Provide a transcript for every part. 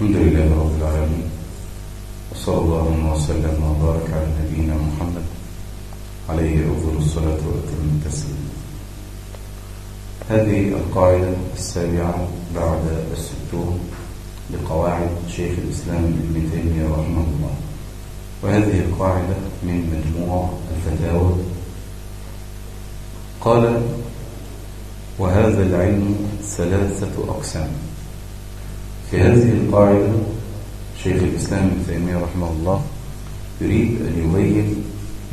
الحمد لله رب العالمين وصلى الله وسلم وبارك على نبينا محمد عليه أفضل الصلاة وأتم التسليم هذه القاعدة السابعة بعد الستون لقواعد شيخ الإسلام ابن تيمية رحمه الله. وهذه القاعدة من مجموع الفتاوى. قال وهذا العلم ثلاثة أقسام. في هذه القاعدة شيخ الإسلام ابن تيمية رحمه الله يريد أن يبين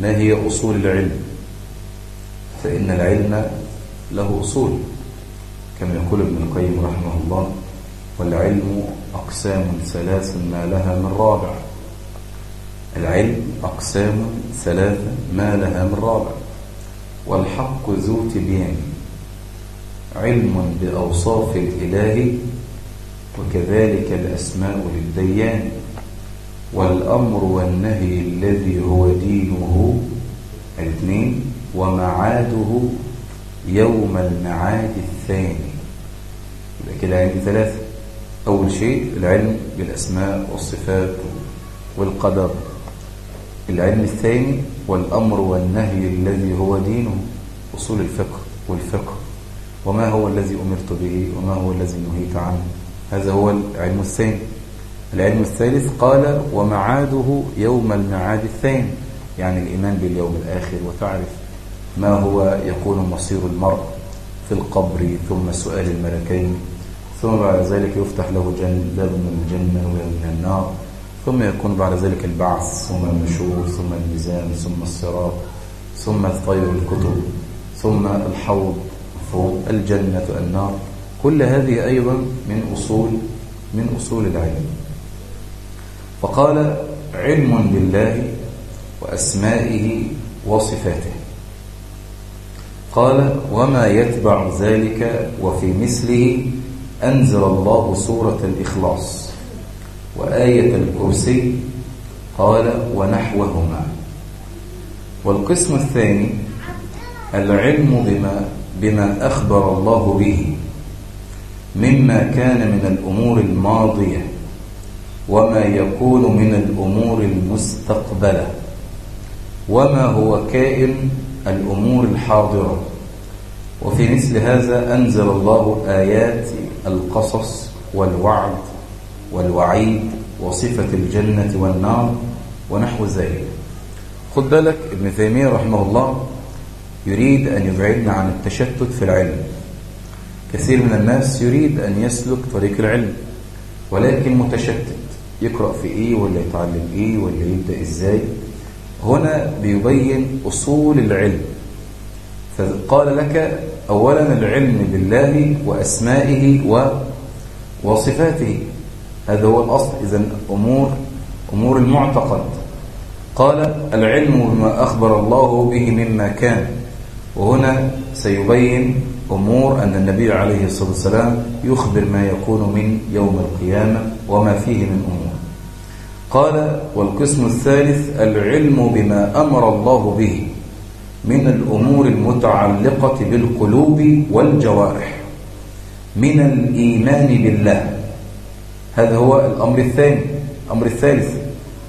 ما هي أصول العلم فإن العلم له أصول كما يقول ابن القيم رحمه الله والعلم أقسام ثلاث ما لها من رابع العلم أقسام ثلاث ما لها من رابع والحق ذو تبيان علم بأوصاف الإله وكذلك الأسماء للديان والأمر والنهي الذي هو دينه. الاثنين ومعاده يوم المعاد الثاني. يبقى كده عندي ثلاثة. أول شيء العلم بالأسماء والصفات والقدر. العلم الثاني والأمر والنهي الذي هو دينه أصول الفقه والفقه. وما هو الذي أمرت به وما هو الذي نهيت عنه. هذا هو العلم الثاني. العلم الثالث قال ومعاده يوم المعاد الثاني يعني الإيمان باليوم الآخر وتعرف ما هو يكون مصير المرء في القبر ثم سؤال الملكين ثم بعد ذلك يفتح له باب من الجنة ومن النار ثم يكون بعد ذلك البعث ثم النشور ثم الميزان ثم الصراط ثم طير الكتب ثم الحوض فوق الجنة النار. كل هذه أيضا من أصول من أصول العلم. فقال علم بالله وأسمائه وصفاته. قال وما يتبع ذلك وفي مثله أنزل الله سورة الإخلاص وآية الكرسي. قال ونحوهما. والقسم الثاني العلم بما, بما أخبر الله به. مما كان من الأمور الماضية وما يكون من الأمور المستقبلة وما هو كائن الأمور الحاضرة. وفي مثل هذا أنزل الله آيات القصص والوعد والوعيد وصفة الجنة والنار ونحو ذلك. خد بالك ابن تيمية رحمه الله يريد أن يبعدنا عن التشتت في العلم. كثير من الناس يريد أن يسلك طريق العلم ولكن متشتت يقرأ في إيه ولا يتعلم إيه ولا يبدأ إزاي؟ هنا بيبين أصول العلم. فقال لك أولا العلم بالله وأسمائه وصفاته. هذا هو الأصل إذا أمور أمور المعتقد. قال العلم بما أخبر الله به مما كان. وهنا سيبين أمور أن النبي عليه الصلاة والسلام يخبر ما يكون من يوم القيامة وما فيه من أمور. قال والقسم الثالث العلم بما أمر الله به من الأمور المتعلقة بالقلوب والجوارح من الإيمان بالله. هذا هو الأمر الثاني. الأمر الثالث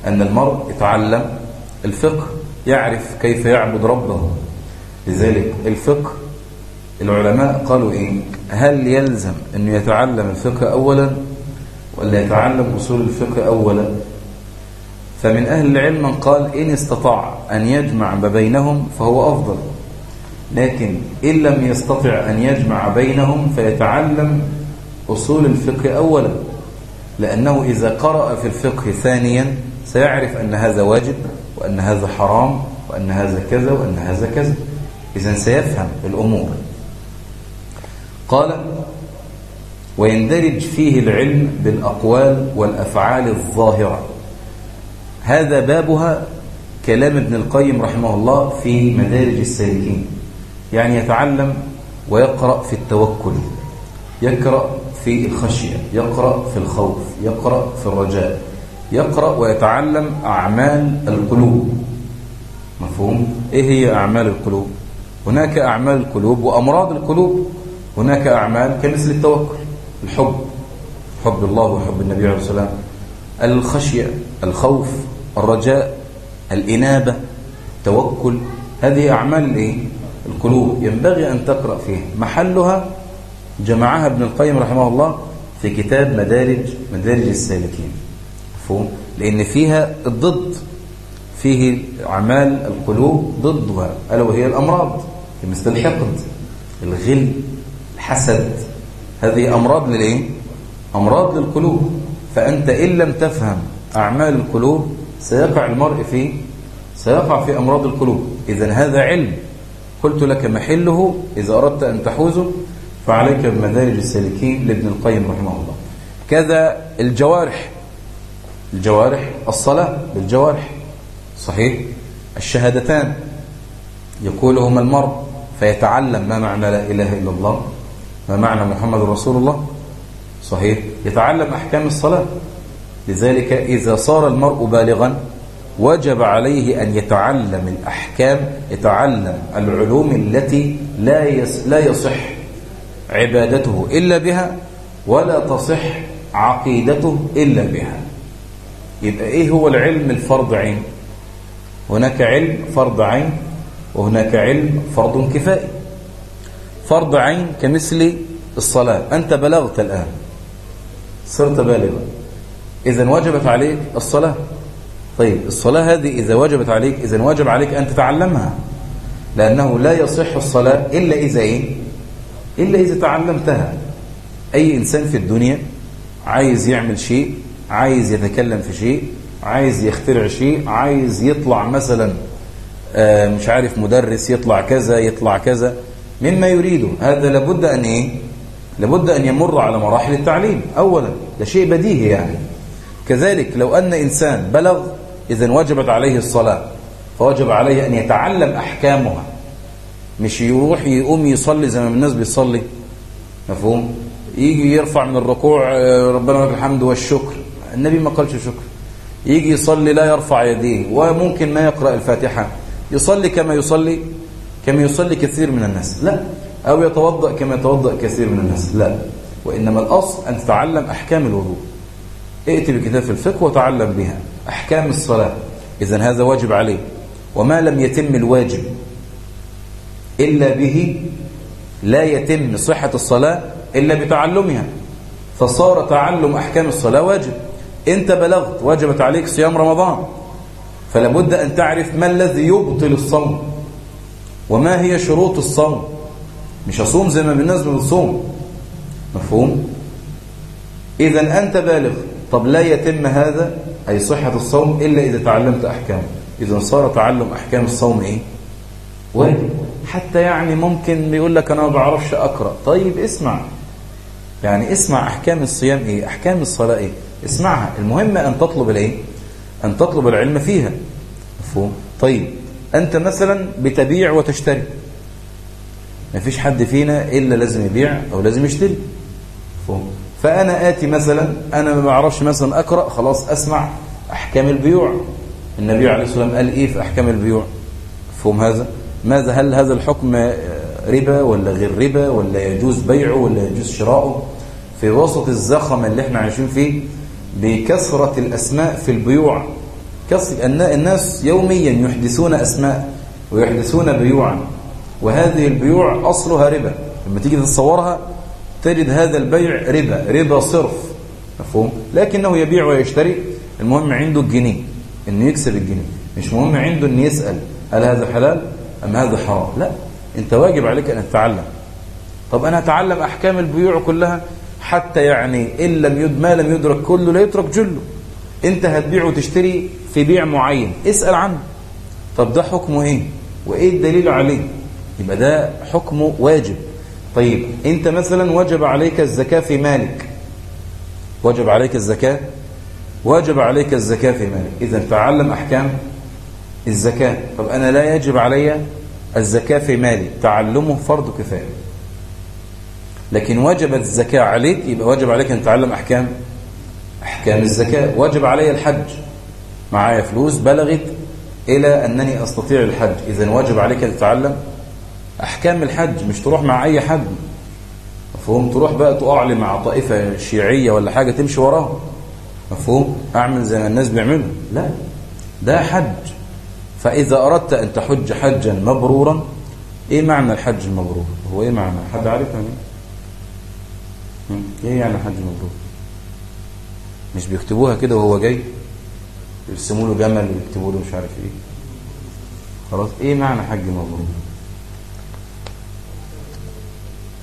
أن المرء يتعلم الفقه يعرف كيف يعبد ربه. لذلك الفقه العلماء قالوا إيه؟ هل يلزم أنه يتعلم الفقه أولا ولا يتعلم أصول الفقه أولا؟ فمن أهل العلم من قال إن استطاع أن يجمع ما بينهم فهو أفضل. لكن إن لم يستطع أن يجمع بينهم فيتعلم أصول الفقه أولا. لأنه إذا قرأ في الفقه ثانيا سيعرف أن هذا واجب وأن هذا حرام وأن هذا كذا وأن هذا كذا. إذن سيفهم الأمور. قال ويندرج فيه العلم بالأقوال والأفعال الظاهرة هذا بابها كلام ابن القيم رحمه الله في مدارج السالكين يعني يتعلم ويقرأ في التوكل يقرأ في الخشية يقرأ في الخوف يقرأ في الرجاء يقرأ ويتعلم أعمال القلوب مفهوم؟ إيه هي أعمال القلوب؟ هناك أعمال القلوب وأمراض القلوب هناك أعمال كمثل التوكل الحب حب الله وحب النبي عليه الصلاة والسلام الخشية الخوف الرجاء الإنابة التوكل هذه أعمال إيه؟ القلوب. ينبغي أن تقرأ فيها. محلها جمعها ابن القيم رحمه الله في كتاب مدارج مدارج السالكين. مفهوم؟ لأن فيها الضد فيه أعمال القلوب ضدها ألا وهي الأمراض مثل الحقد الغل الحسد هذه أمراض للإيه؟ أمراض للقلوب فأنت إن لم تفهم أعمال القلوب سيقع المرء في سيقع في أمراض القلوب. إذا هذا علم. قلت لك محله. إذا أردت أن تحوزه فعليك بمدارج السالكين لابن القيم رحمه الله. كذا الجوارح. الجوارح الصلاة بالجوارح. صحيح؟ الشهادتان. يقولهما المرء فيتعلم ما معنى لا إله إلا الله. ما معنى محمد رسول الله؟ صحيح. يتعلم أحكام الصلاة. لذلك إذا صار المرء بالغا وجب عليه أن يتعلم الأحكام يتعلم العلوم التي لا لا يصح عبادته إلا بها ولا تصح عقيدته إلا بها. يبقى إيه هو العلم الفرض عين؟ هناك علم فرض عين وهناك علم فرض كفائي. فرض عين كمثل الصلاة. أنت بلغت الآن. صرت بالغا. إذا وجبت عليك الصلاة. طيب الصلاة هذه إذا وجبت عليك إذا واجب عليك أن تتعلمها. لأنه لا يصح الصلاة إلا إذا إيه؟ إلا إذا تعلمتها. أي إنسان في الدنيا عايز يعمل شيء عايز يتكلم في شيء عايز يخترع شيء عايز يطلع مثلا آه، مش عارف مدرس يطلع كذا يطلع كذا. مما يريده هذا لابد أن إيه؟ لابد أن يمر على مراحل التعليم. أولا ده شيء بديهي يعني. كذلك لو أن إنسان بلغ إذن وجبت عليه الصلاة فوجب عليه أن يتعلم أحكامها. مش يروح يقوم يصلي زي ما الناس بيصلي مفهوم؟ يجي يرفع من الركوع آه، ربنا لك الحمد والشكر. النبي ما قالش شكر. يجي يصلي لا يرفع يديه وممكن ما يقرأ الفاتحة. يصلي كما يصلي كما يصلي كثير من الناس. لا. أو يتوضأ كما يتوضأ كثير من الناس. لا. وإنما الأصل أن تتعلم أحكام الوضوء. ائت بكتاب الفقه وتعلم بها. أحكام الصلاة. إذا هذا واجب عليه. وما لم يتم الواجب إلا به لا يتم صحة الصلاة إلا بتعلمها. فصار تعلم أحكام الصلاة واجب. أنت بلغت وجبت عليك صيام رمضان فلابد أن تعرف ما الذي يبطل الصوم. وما هي شروط الصوم؟ مش هصوم زي ما الناس بتصوم مفهوم؟ اذا أنت بالغ. طب لا يتم هذا؟ أي صحة الصوم إلا إذا تعلمت أحكامه. إذا صار تعلم أحكام الصوم إيه؟ واجب. حتى يعني ممكن بيقول لك أنا ما بعرفش أقرأ. طيب اسمع. يعني اسمع أحكام الصيام إيه؟ أحكام الصلاة إيه؟ اسمعها. المهم أن تطلب الإيه؟ أن تطلب العلم فيها. مفهوم؟ طيب. أنت مثلا بتبيع وتشتري. ما فيش حد فينا إلا لازم يبيع أو لازم يشتري. فأنا آتي مثلا أنا ما بعرفش مثلا أقرأ خلاص أسمع أحكام البيوع. النبي عليه الصلاة والسلام قال إيه في أحكام البيوع؟ فهم هذا؟ ماذا؟ هل هذا الحكم ربا ولا غير ربا ولا يجوز بيعه ولا يجوز شراؤه؟ في وسط الزخم اللي إحنا عايشين فيه بكثرة الأسماء في البيوع. الناس يوميا يحدثون أسماء ويحدثون بيوعا وهذه البيوع أصلها ربا. لما تيجي تتصورها تجد هذا البيع ربا ربا صرف مفهوم؟ لكنه يبيع ويشتري. المهم عنده الجنيه إنه يكسب الجنيه. مش مهم عنده ان يسأل هل هذا حلال أم هذا حرام؟ لا أنت واجب عليك أن تتعلم. طب أنا أتعلم أحكام البيوع كلها؟ حتى يعني إن لم يد ما لم يدرك كله لا يترك جله. انت هتبيع وتشتري في بيع معين. اسأل عنه. طب ده حكمه إيه؟ وإيه الدليل عليه؟ يبقى ده حكمه واجب. طيب أنت مثلا وجب عليك الزكاة في مالك. وجب عليك الزكاة؟ واجب عليك الزكاة في مالك. إذا تعلم أحكام الزكاة. طب أنا لا يجب علي الزكاة في مالي. تعلمه فرض كفاية. لكن وجبت الزكاة عليك يبقى واجب عليك أن تعلم أحكام احكام الزكاة واجب علي الحج. معايا فلوس بلغت إلى أنني أستطيع الحج. إذا واجب عليك تتعلم أحكام الحج مش تروح مع أي حد. مفهوم؟ تروح بقى تقعلي مع طائفة شيعية ولا حاجة تمشي وراهم. مفهوم؟ أعمل زي ما الناس بيعملوا. لا ده حج. فإذا أردت أن تحج حجا مبرورا إيه معنى الحج المبرور؟ هو إيه معنى؟ حد عارف يعني إيه يعني حج مبرور؟ مش بيكتبوها كده وهو جاي يرسموا له جمل ويكتبوا له مش عارف إيه. خلاص إيه معنى حج مبرور؟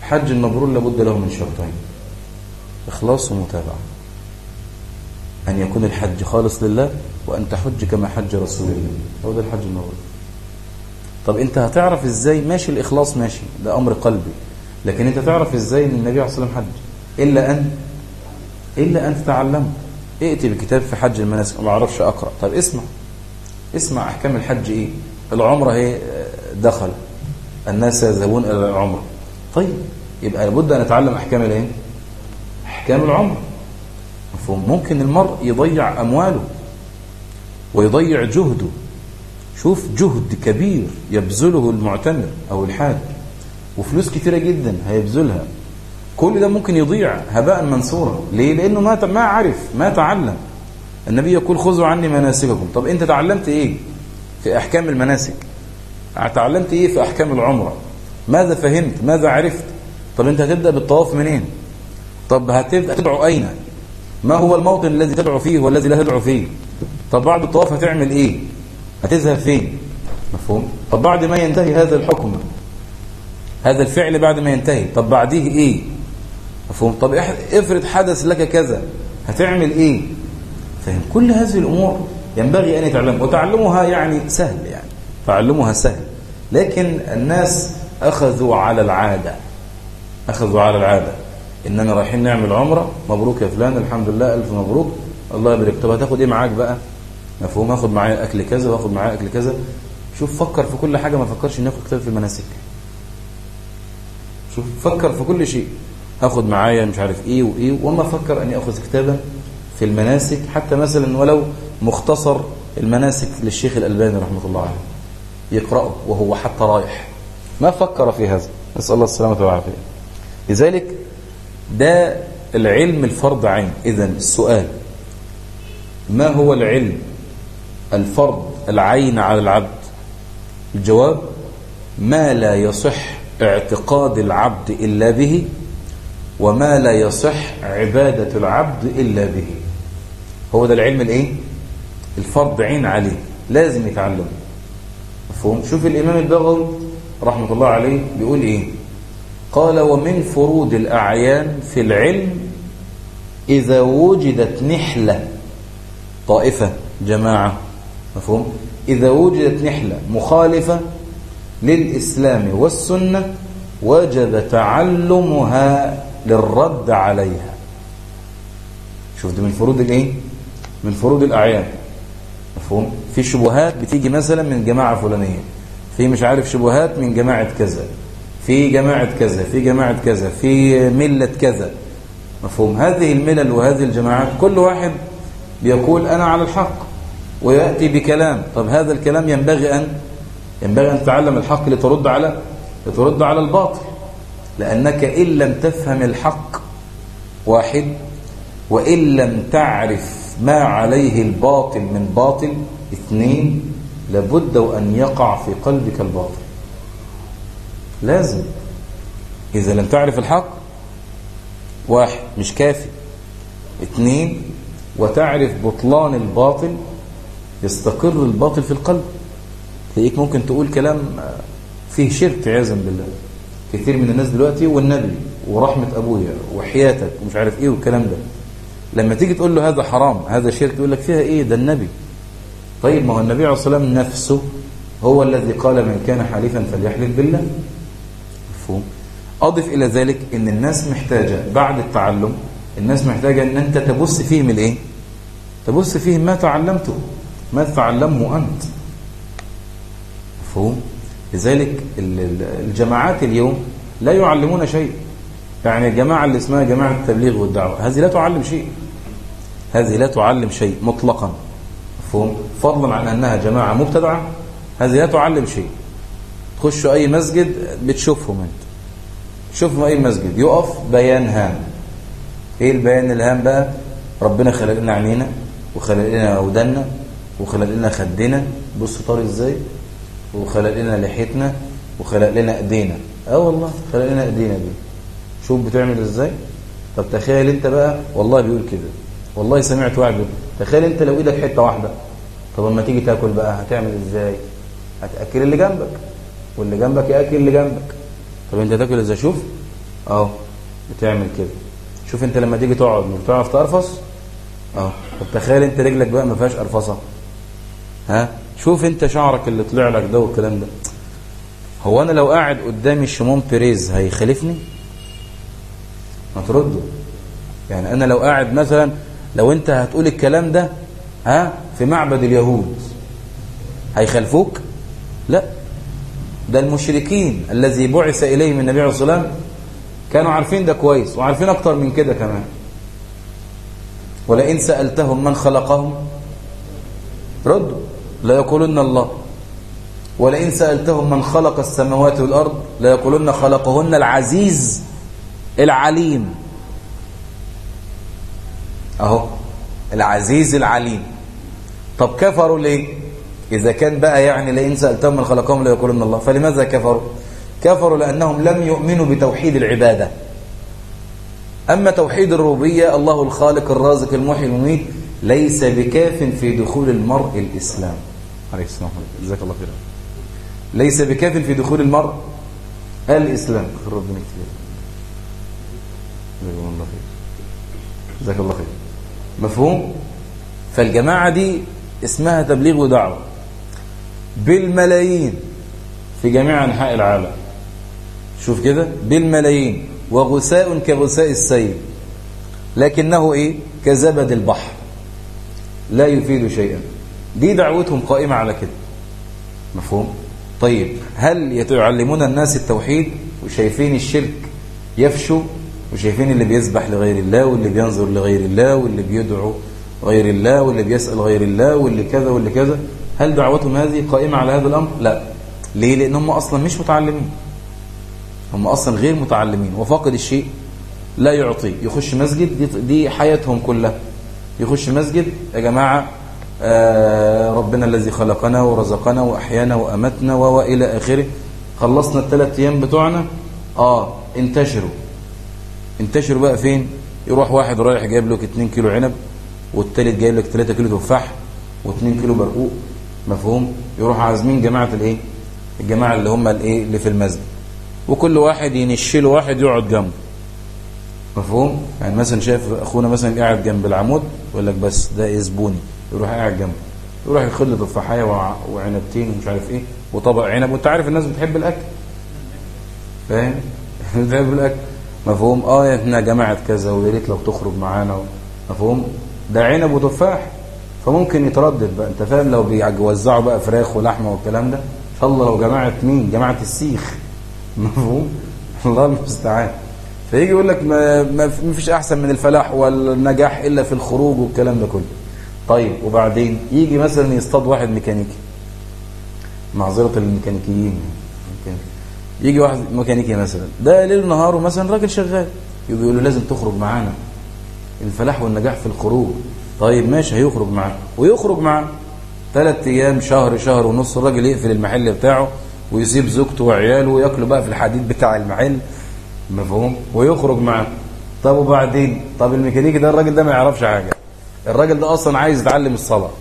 حج المبرور لابد له من شرطين إخلاص ومتابعة. أن يكون الحج خالص لله وأن تحج كما حج رسول الله. هو ده الحج المبرور. طب أنت هتعرف إزاي؟ ماشي الإخلاص ماشي ده أمر قلبي. لكن أنت تعرف إزاي إن النبي عليه الصلاه والسلام حج؟ إلا أن إلا أن تتعلمه. ائتي بالكتاب في حج المناسك ما أعرفش أقرأ. طب اسمع. اسمع أحكام الحج إيه؟ العمرة هي دخل. الناس يذهبون إلى العمرة. طيب. يبقى لابد أن نتعلم أحكام الإيه؟ أحكام العمرة. ممكن المرء يضيع أمواله ويضيع جهده. شوف جهد كبير يبذله المعتمر أو الحاج وفلوس كتيرة جدا هيبذلها. كل ده ممكن يضيع هباء منصورا ليه؟ لأنه ما ما عرف ما تعلم. النبي يقول خذوا عني مناسككم. طب أنت تعلمت إيه؟ في أحكام المناسك. تعلمت إيه في أحكام العمرة؟ ماذا فهمت؟ ماذا عرفت؟ طب أنت هتبدأ بالطواف منين؟ طب هتبدا تدعو أين؟ ما هو الموطن الذي تدعو فيه والذي لا تدعو فيه؟ طب بعد الطواف هتعمل إيه؟ هتذهب فين؟ مفهوم؟ طب بعد ما ينتهي هذا الحكم هذا الفعل بعد ما ينتهي طب بعديه إيه؟ مفهوم؟ طب افرض حدث لك كذا هتعمل إيه؟ فهم كل هذه الأمور ينبغي أن يتعلم وتعلمها يعني سهل يعني تعلمها سهل. لكن الناس أخذوا على العادة أخذوا على العادة. إننا رايحين نعمل عمرة مبروك يا فلان الحمد لله ألف مبروك الله يبارك. طب هتاخد إيه معاك بقى؟ مفهوم؟ اخد معايا أكل كذا واخد معايا أكل كذا. شوف فكر في كل حاجة ما فكرش ان ياخد كتاب في المناسك. شوف فكر في كل شيء. أخذ معايا مش عارف إيه وإيه وما أفكر أني أخذ كتابا في المناسك حتى مثلا ولو مختصر المناسك للشيخ الألباني رحمة الله عليه. يقرأه وهو حتى رايح. ما فكر في هذا. نسأل الله السلامة والعافية. لذلك ده العلم الفرض عين. اذا السؤال ما هو العلم الفرض العين على العبد؟ الجواب ما لا يصح اعتقاد العبد إلا به وما لا يصح عبادة العبد إلا به. هو ده العلم الإيه؟ الفرض عين عليه. لازم يتعلم. مفهوم؟ شوف الإمام البغوي رحمة الله عليه بيقول إيه؟ قال ومن فروض الأعيان في العلم إذا وجدت نحلة. طائفة جماعة. مفهوم؟ إذا وجدت نحلة مخالفة للإسلام والسنة وجب تعلمها للرد عليها. شوف دي من فروض الايه؟ من فروض الأعيان. مفهوم؟ في شبهات بتيجي مثلا من جماعة فلانية. في مش عارف شبهات من جماعة كذا. في جماعة كذا في جماعة كذا في ملة كذا. مفهوم؟ هذه الملل وهذه الجماعات كل واحد بيقول أنا على الحق ويأتي بكلام. طب هذا الكلام ينبغي ان ينبغي أن تتعلم الحق لترد على لترد على الباطل. لأنك إن لم تفهم الحق واحد وإن لم تعرف ما عليه الباطل من باطل اثنين لابد وأن يقع في قلبك الباطل. لازم. إذا لم تعرف الحق واحد مش كافي. اثنين وتعرف بطلان الباطل يستقر الباطل في القلب. تلاقيك ممكن تقول كلام فيه شرك عياذا بالله. كثير من الناس دلوقتي والنبي ورحمة أبويا وحياتك ومش عارف إيه والكلام ده. لما تيجي تقول له هذا حرام هذا شرك يقول لك فيها إيه؟ ده النبي. طيب ما هو النبي عليه الصلاة والسلام نفسه هو الذي قال من كان حليفا فليحلف بالله. مفهوم. أضف إلى ذلك إن الناس محتاجة بعد التعلم الناس محتاجة إن أنت تبص فيهم الإيه؟ تبص فيهم ما تعلمته ما تعلمه أنت. مفهوم. لذلك الجماعات اليوم لا يعلمون شيء. يعني الجماعة اللي اسمها جماعة التبليغ والدعوة هذه لا تعلم شيء. هذه لا تعلم شيء مطلقا. مفهوم؟ فضلا عن أنها جماعة مبتدعة هذه لا تعلم شيء. تخش أي مسجد بتشوفهم أنت. شوفهم أي مسجد. يقف بيان هام. إيه البيان الهام بقى؟ ربنا خلق لنا عينينا وخلق لنا ودنا وخلق لنا خدنا. بص طاري إزاي؟ وخلق لنا لحيتنا وخلق لنا ايدينا آه والله خلق لنا ايدينا دي. شوف بتعمل إزاي؟ طب تخيل أنت بقى والله بيقول كده. والله سمعت وعده تخيل أنت لو إيدك حتة واحدة. طب أما تيجي تاكل بقى هتعمل إزاي؟ هتأكل اللي جنبك. واللي جنبك يأكل اللي جنبك. طب أنت تاكل إزاي؟ شوف. اهو بتعمل كده. شوف أنت لما تيجي تقعد مش بتعرف تقرفص؟ آه طب تخيل أنت رجلك بقى ما فيهاش قرفصة. ها؟ شوف انت شعرك اللي طلع لك ده والكلام ده. هو أنا لو قاعد قدامي شيمون بيريز هيخالفني؟ ما ترده. يعني أنا لو قاعد مثلا لو أنت هتقول الكلام ده ها في معبد اليهود هيخلفوك لا. ده المشركين الذي بعث اليهم النبي عليه الصلاة والسلام كانوا عارفين ده كويس وعارفين أكتر من كده كمان. ولئن سألتهم من خلقهم ردوا ليقولن الله ولئن سألتهم من خلق السماوات والأرض ليقولن خلقهن العزيز العليم أهو العزيز العليم. طب كفروا ليه؟ إذا كان بقى يعني لئن سألتهم من خلقهم ليقولن الله. فلماذا كفروا؟ كفروا لأنهم لم يؤمنوا بتوحيد العبادة. أما توحيد الروبية الله الخالق الرازق المحيي المميت ليس بكاف في دخول المرء الإسلام. عليه السلام. جزاك الله خيرا. ليس بكاف في دخول المرء الإسلام. ربنا كتير جزاك الله خير. جزاك الله خير. مفهوم؟ فالجماعة دي اسمها تبليغ ودعوة. بالملايين في جميع أنحاء العالم. شوف كده. بالملايين. وغساء كغساء السيل. لكنه إيه؟ كزبد البحر. لا يفيد شيئا. دي دعوتهم قائمة على كده. مفهوم؟ طيب هل يتعلمون الناس التوحيد وشايفين الشرك يفشو وشايفين اللي بيسبح لغير الله واللي بينظر لغير الله واللي بيدعو غير الله واللي بيسأل غير الله واللي كذا واللي كذا؟ هل دعوتهم هذه قائمة على هذا الأمر؟ لا. ليه؟ لأن هم أصلا مش متعلمين. هم أصلا غير متعلمين. وفاقد الشيء لا يعطي. يخش مسجد دي حياتهم كلها. يخش مسجد يا جماعة آه، ربنا الذي خلقنا ورزقنا وأحيانا وأمتنا وإلى آخره. خلصنا الثلاث أيام بتوعنا. آه انتشروا. انتشروا بقى فين؟ يروح واحد رايح جايب لك 2 كيلو عنب والتالت جايب لك 3 كيلو تفاح و2 كيلو برقوق. مفهوم؟ يروح عازمين جماعة الإيه؟ الجماعة اللي هم الإيه؟ اللي في المسجد. وكل واحد ينشيل واحد يقعد جنبه. مفهوم؟ يعني مثلا شايف أخونا مثلا قاعد جنب العمود يقول لك بس ده زبوني يروح قاعد جنبه يروح يخل تفاحيه وعنبتين ومش عارف إيه وطبق عنب. وأنت عارف الناس بتحب الأكل؟ فاهم؟ بتحب الأكل. مفهوم؟ آه إحنا جماعة كذا ويا ريت لو تخرج معانا مفهوم؟ ده عنب وتفاح. فممكن يتردد بقى أنت فاهم؟ لو بيوزعوا بقى فراخ ولحمة والكلام ده. إن شاء الله لو جماعة مين؟ جماعة السيخ. مفهوم؟ الله المستعان. فيجي يقول لك ما فيش أحسن من الفلاح والنجاح إلا في الخروج والكلام ده كله. طيب وبعدين يجي مثلا يصطاد واحد ميكانيكي. معذرة الميكانيكيين. يجي واحد ميكانيكي مثلا. ده ليل نهاره مثلا راجل شغال. يقول له لازم تخرج معانا. الفلاح والنجاح في الخروج. طيب ماشي هيخرج معاه ويخرج معاه ثلاث أيام شهر شهر ونص الراجل يقفل المحل بتاعه ويسيب زوجته وعياله وياكلوا بقى في الحديد بتاع المحل. مفهوم؟ ويخرج معاه طب وبعدين؟ طب الميكانيكي ده الراجل ده ما يعرفش حاجة. الراجل ده أصلا عايز يتعلم الصلاة.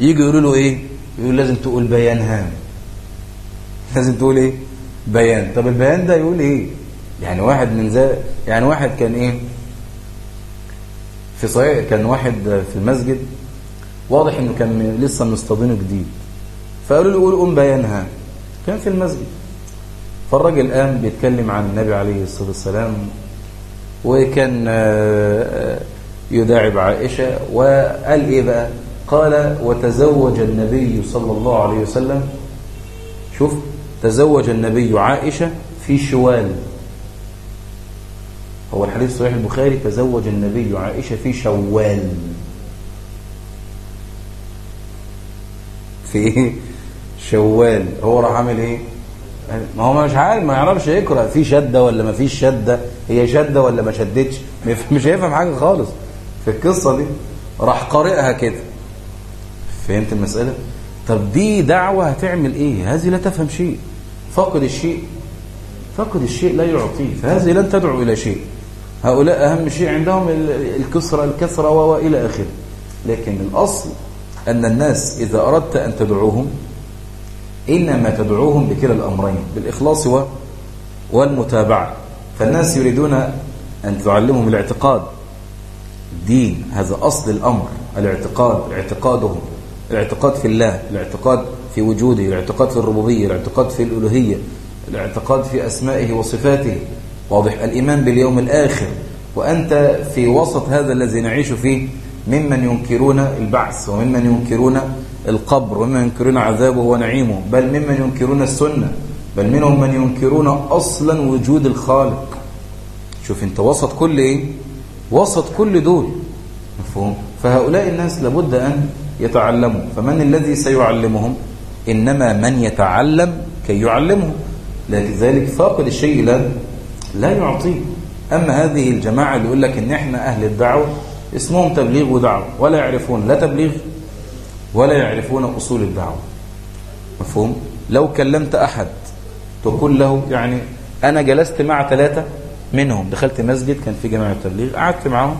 يجي يقولوا له إيه؟ يقول لازم تقول بيان هام. لازم تقول إيه؟ بيان. طب البيان ده يقول إيه؟ يعني واحد من ذا يعني واحد كان إيه؟ في صحيح كان واحد في المسجد واضح إنه كان لسه مستضين جديد. فقالوا له قول قوم بيانها كان في المسجد. فالراجل قام بيتكلم عن النبي عليه الصلاة والسلام وكان آه، آه، يداعب عائشة وقال إيه بقى؟ قال وتزوج النبي صلى الله عليه وسلم. شوف تزوج النبي عائشة في شوال. هو الحديث صحيح البخاري تزوج النبي عائشة في شوال. في إيه شوال. هو راح عامل إيه؟ ما هو مش عارف ما يعرفش يقرأ. في شدة ولا ما فيش شدة؟ هي شدة ولا ما شدتش؟ مش هيفهم حاجة خالص. في القصة دي راح قارئها كده. فهمت المسألة؟ طب دي دعوة هتعمل إيه؟ هذه لا تفهم شيء. فقد الشيء. فقد الشيء لا يعطيه. فهذه لن تدعو إلى شيء. هؤلاء أهم شيء عندهم الكسرة الكسرة وإلى آخره. لكن الأصل أن الناس إذا أردت أن تدعوهم إنما تدعوهم بكلا الأمرين بالإخلاص والمتابعة. فالناس يريدون أن تعلمهم الاعتقاد. دين هذا أصل الأمر. الاعتقاد اعتقادهم. الاعتقاد في الله الاعتقاد في وجوده الاعتقاد في الربوبية الاعتقاد في الألوهية الاعتقاد في أسمائه وصفاته. واضح الإيمان باليوم الآخر. وأنت في وسط هذا الذي نعيش فيه ممن ينكرون البعث وممن ينكرون القبر وممن ينكرون عذابه ونعيمه. بل ممن ينكرون السنة. بل منهم من ينكرون أصلا وجود الخالق. شوف أنت وسط كل إيه؟ وسط كل دول. مفهوم؟ فهؤلاء الناس لابد أن يتعلموا. فمن الذي سيعلمهم؟ إنما من يتعلم كي يعلمه. لذلك فاقد الشيء لا لا يعطيه. أما هذه الجماعة اللي يقول لك إن إحنا أهل الدعوة اسمهم تبليغ ودعوة ولا يعرفون لا تبليغ ولا يعرفون أصول الدعوة. مفهوم؟ لو كلمت أحد تقول له يعني أنا جلست مع ثلاثة منهم. دخلت مسجد كان في جماعة التبليغ. قعدت معاهم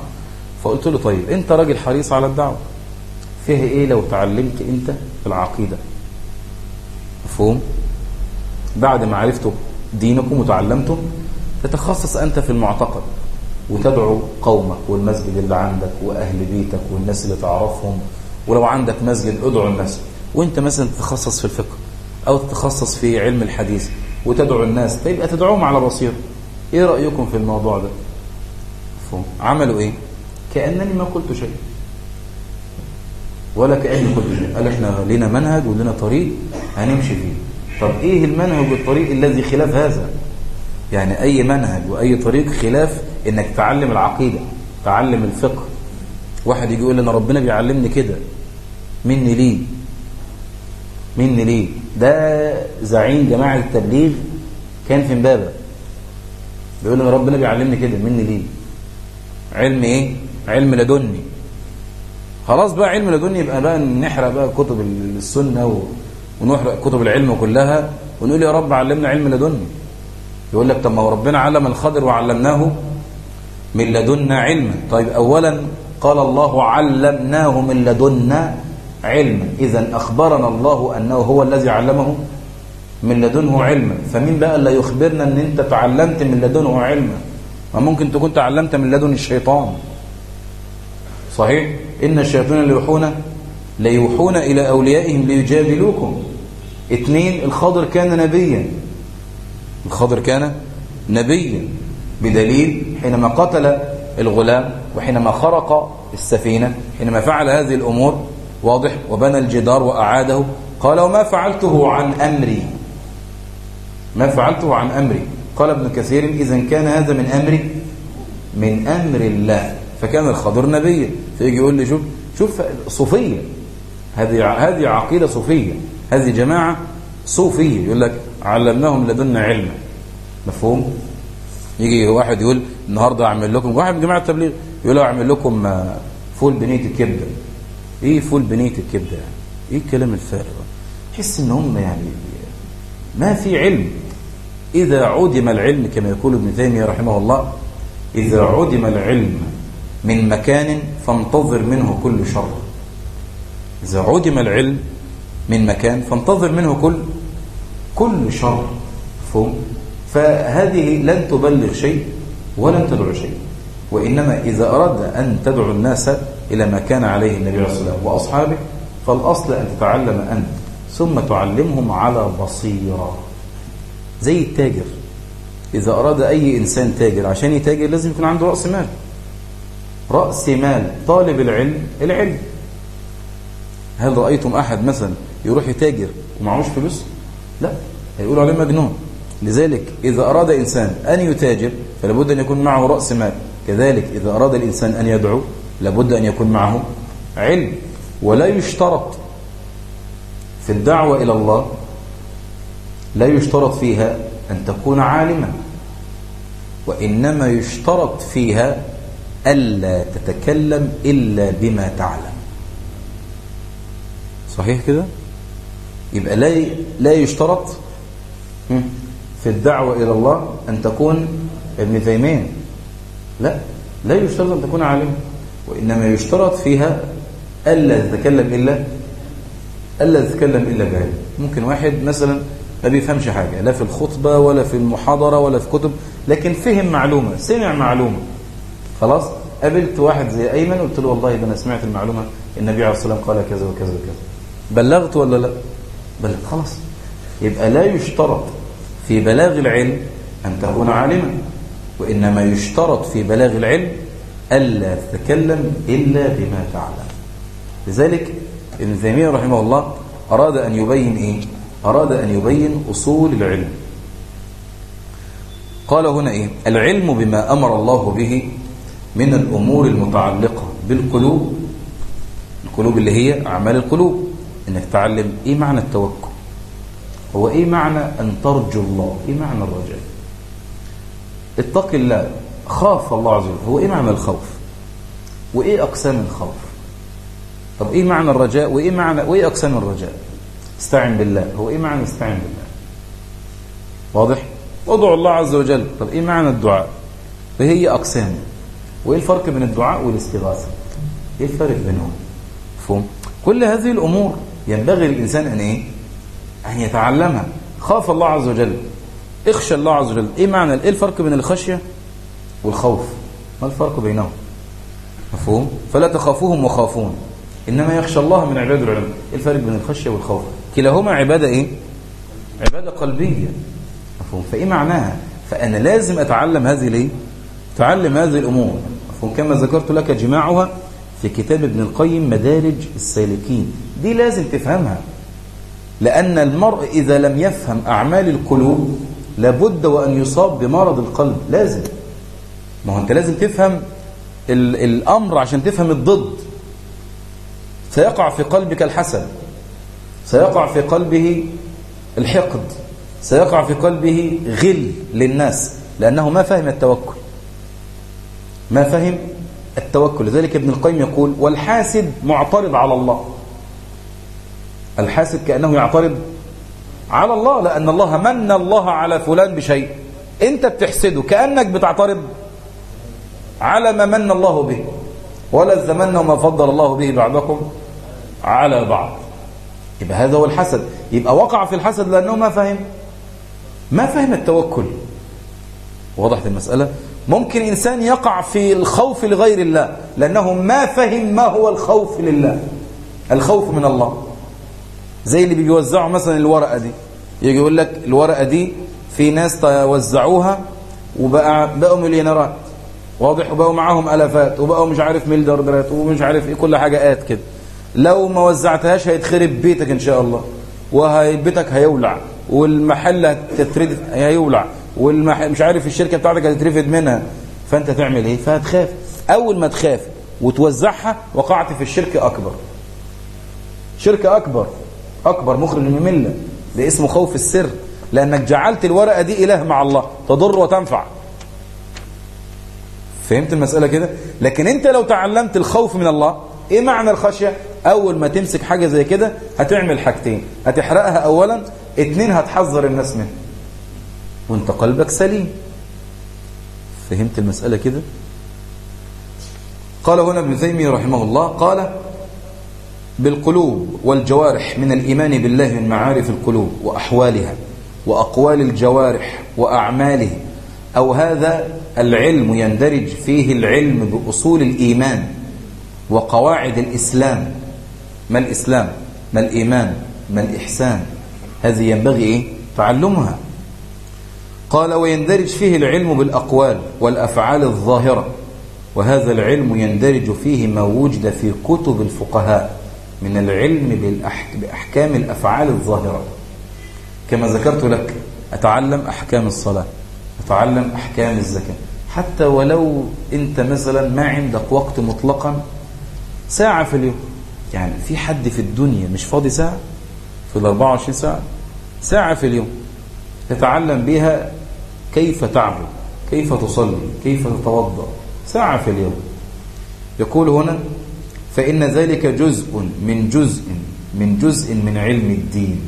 فقلت له طيب أنت راجل حريص على الدعوة. فيها إيه لو تعلمت أنت العقيدة؟ مفهوم؟ بعد ما عرفت دينكم وتعلمتم تتخصص أنت في المعتقد وتدعو قومك والمسجد اللي عندك وأهل بيتك والناس اللي تعرفهم. ولو عندك مسجد ادعو الناس. وأنت مثلا تتخصص في الفقه أو تتخصص في علم الحديث وتدعو الناس. طيب، تبقى تدعوهم على بصيرة؟ إيه رأيكم في الموضوع ده؟ عملوا إيه؟ كأنني ما قلت شيء. ولا كأني قلت شيء. قال إحنا لنا منهج ولنا طريق هنمشي فيه. طب إيه المنهج والطريق الذي خلاف هذا؟ يعني أي منهج وأي طريق خلاف إنك تعلم العقيدة تعلم الفقه. واحد يجي يقول انا ربنا بيعلمني كده. مني ليه؟ مني ليه؟ ده زعيم جماعة التبليغ كان في امبابة. بيقول لي ربنا بيعلمني كده مني ليه؟ علم إيه؟ علم لدني. خلاص بقى علم لدني يبقى بقى نحرق بقى كتب السنة ونحرق كتب العلم كلها ونقول يا رب علمنا علم لدني. يقول لك طب ما ربنا علم الخضر وعلمناه من لدنا علما. طيب اولا قال الله علمناه من لدنا علما. اذا أخبرنا الله أنه هو الذي علمه. من لدنه علما فمين بقى اللي يخبرنا إن أنت تعلمت من لدنه علما ما ممكن تكون تعلمت من لدن الشيطان. صحيح؟ إن الشياطين ليوحون ليوحون إلى أوليائهم ليجادلوكم. اثنين الخضر كان نبيا. الخضر كان نبيا. بدليل حينما قتل الغلام وحينما خرق السفينة حينما فعل هذه الأمور واضح وبنى الجدار وأعاده قال وما فعلته عن أمري؟ ما فعلته عن أمري. قال ابن كثير إذا كان هذا من أمري. من أمر الله. فكان الخضر نبيا. فيجي يقول لي شوف شوف صوفية. هذه هذه عقيدة صوفية. هذه جماعة صوفية. يقول لك علمناهم لدنا علما مفهوم؟ يجي واحد يقول النهارده أعمل لكم واحد من جماعة التبليغ يقول له أعمل لكم آه، فول بنيه الكبده إيه فول بنيه الكبده يعني إيه الكلام الفارغ تحس إن هم يعني ما في علم. إذا عدم العلم كما يقول ابن تيمية رحمه الله إذا عدم العلم من مكان فانتظر منه كل شر. إذا عدم العلم من مكان فانتظر منه كل كل شر. فهم فهذه لن تبلغ شيء ولن تدعو شيء. وإنما إذا أردنا أن تدعو الناس إلى ما كان عليه النبي صلى الله عليه وسلم وأصحابه فالأصل أن تتعلم أنت ثم تعلمهم على بصيرة. زي التاجر. إذا أراد أي إنسان تاجر عشان يتاجر لازم يكون عنده رأس مال. رأس مال طالب العلم العلم. هل رأيتم أحد مثلا يروح يتاجر ومعهوش فلوس؟ لا هيقولوا عليه مجنون. لذلك إذا أراد إنسان أن يتاجر فلابد أن يكون معه رأس مال. كذلك إذا أراد الإنسان أن يدعو لابد أن يكون معه علم. ولا يشترط في الدعوة إلى الله لا يشترط فيها أن تكون عالما وإنما يشترط فيها ألا تتكلم إلا بما تعلم. صحيح كده؟ يبقى لا لا يشترط في الدعوة إلى الله أن تكون ابن ثيمين لا لا يشترط أن تكون عالما وإنما يشترط فيها ألا تتكلم إلا ألا تتكلم إلا بعلم. ممكن واحد مثلا ما بيفهمش حاجة لا في الخطبة ولا في المحاضرة ولا في كتب لكن فهم معلومة سمع معلومة. خلاص؟ قابلت واحد زي أيمن قلت له والله ده أنا سمعت المعلومة النبي عليه الصلاة والسلام قال كذا وكذا وكذا. بلغت ولا لا؟ بلغت خلاص. يبقى لا يشترط في بلاغ العلم أن تكون عالما وإنما يشترط في بلاغ العلم ألا تتكلم إلا بما تعلم. لذلك ابن تيمية رحمه الله أراد أن يبين إيه؟ أراد أن يبين أصول العلم. قال هنا إيه؟ العلم بما أمر الله به من الأمور المتعلقة بالقلوب القلوب اللي هي أعمال القلوب إنك تعلم إيه معنى التوكل. هو إيه معنى أن ترجو الله؟ إيه معنى الرجاء؟ اتق الله خاف الله عز وجل. هو إيه معنى الخوف؟ وإيه أقسام الخوف؟ طب إيه معنى الرجاء؟ وإيه, معنى وإيه أقسام الرجاء؟ استعن بالله. هو إيه معنى استعن بالله؟ واضح؟ ادعو الله عز وجل. طب إيه معنى الدعاء؟ فهي أقسام. وإيه الفرق بين الدعاء والاستغاثة؟ إيه الفرق بينهم؟ مفهوم؟ كل هذه الأمور ينبغي الإنسان أن إيه؟ أن يتعلمها. خاف الله عز وجل. اخشى الله عز وجل. إيه معنى إيه الفرق بين الخشية والخوف؟ ما الفرق بينهم؟ مفهوم؟ فلا تخافوهم وخافون. إنما يخشى الله من عباد العلماء إيه الفرق بين الخشية والخوف؟ كلاهما عبادة إيه؟ عبادة قلبية. مفهوم. فإيه معناها؟ فأنا لازم أتعلم هذه لي تعلم هذه الأمور. مفهوم. كما ذكرت لك جماعها في كتاب ابن القيم مدارج السالكين. دي لازم تفهمها. لأن المرء إذا لم يفهم أعمال القلوب لابد وأن يصاب بمرض القلب. لازم. ما هو أنت لازم تفهم الأمر عشان تفهم الضد. سيقع في قلبك الحسد. سيقع في قلبه الحقد سيقع في قلبه غل للناس لأنه ما فهم التوكل. ما فهم التوكل. لذلك ابن القيم يقول والحاسد معترض على الله. الحاسد كأنه يعترض على الله لأن الله من الله على فلان بشيء. أنت بتحسده كأنك بتعترض على ما من الله به. ولا الزمن وما فضل الله به بعضكم على بعض. يبقى هذا هو الحسد. يبقى وقع في الحسد لأنه ما فهم. ما فهم التوكل. وضحت المسألة؟ ممكن إنسان يقع في الخوف لغير الله لأنه ما فهم ما هو الخوف لله. الخوف من الله. زي اللي بيوزعوا مثلا الورقة دي. يجي يقول لك الورقة دي في ناس وزعوها وبقى بقوا مليونيرات. واضح؟ وبقوا معاهم ألفات وبقوا مش عارف مليارديرات ومش عارف إيه. كل حاجة آت كده. لو ما وزعتهاش هيتخرب بيتك إن شاء الله وبيتك هيولع والمحل هتترد هيولع والمحل مش عارف الشركة بتاعتك هتترفد منها فأنت تعمل إيه؟ فهتخاف. أول ما تخاف وتوزعها وقعت في الشركة أكبر. شركه أكبر أكبر مخرج من ملة ده اسمه خوف السر لأنك جعلت الورقة دي إله مع الله تضر وتنفع. فهمت المسألة كده؟ لكن أنت لو تعلمت الخوف من الله إيه معنى الخشية؟ أول ما تمسك حاجة زي كده هتعمل حاجتين. هتحرقها اولا اتنين هتحذر الناس منها. وانت قلبك سليم. فهمت المسألة كده؟ قال هنا ابن تيمية رحمه الله قال بالقلوب والجوارح من الإيمان بالله من معارف القلوب وأحوالها وأقوال الجوارح وأعماله أو هذا العلم يندرج فيه العلم بأصول الإيمان وقواعد الإسلام ما الإسلام؟ ما الإيمان؟ ما الإحسان؟ هذه ينبغي تعلمها. قال ويندرج فيه العلم بالأقوال والأفعال الظاهرة وهذا العلم يندرج فيه ما وجد في كتب الفقهاء من العلم بأحكام الأفعال الظاهرة. كما ذكرت لك أتعلم أحكام الصلاة أتعلم أحكام الزكاة. حتى ولو أنت مثلا ما عندك وقت مطلقا ساعة في اليوم. يعني في حد في الدنيا مش فاضي ساعة؟ في ال 24 ساعة؟ ساعة في اليوم تتعلم بها كيف تعبد كيف تصلي كيف تتوضأ. ساعة في اليوم. يقول هنا فإن ذلك جزء من جزء من جزء من علم الدين.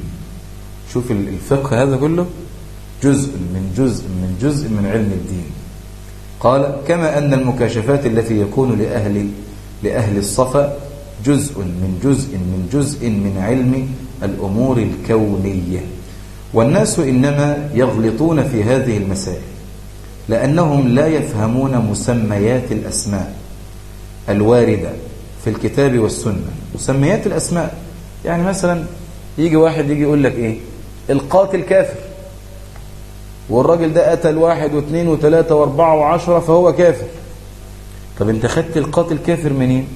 شوف الفقه هذا كله. جزء من جزء من جزء من علم الدين. قال كما أن المكاشفات التي يكون لأهل لأهل الصفا جزء من جزء من جزء من علم الأمور الكونية. والناس إنما يغلطون في هذه المسائل لأنهم لا يفهمون مسميات الأسماء الواردة في الكتاب والسنة. مسميات الأسماء يعني مثلا يجي واحد يجي يقول لك إيه؟ القاتل كافر. والراجل ده قتل واحد واثنين وثلاثة وأربعة وعشرة فهو كافر. طب أنت خدت القاتل كافر منين؟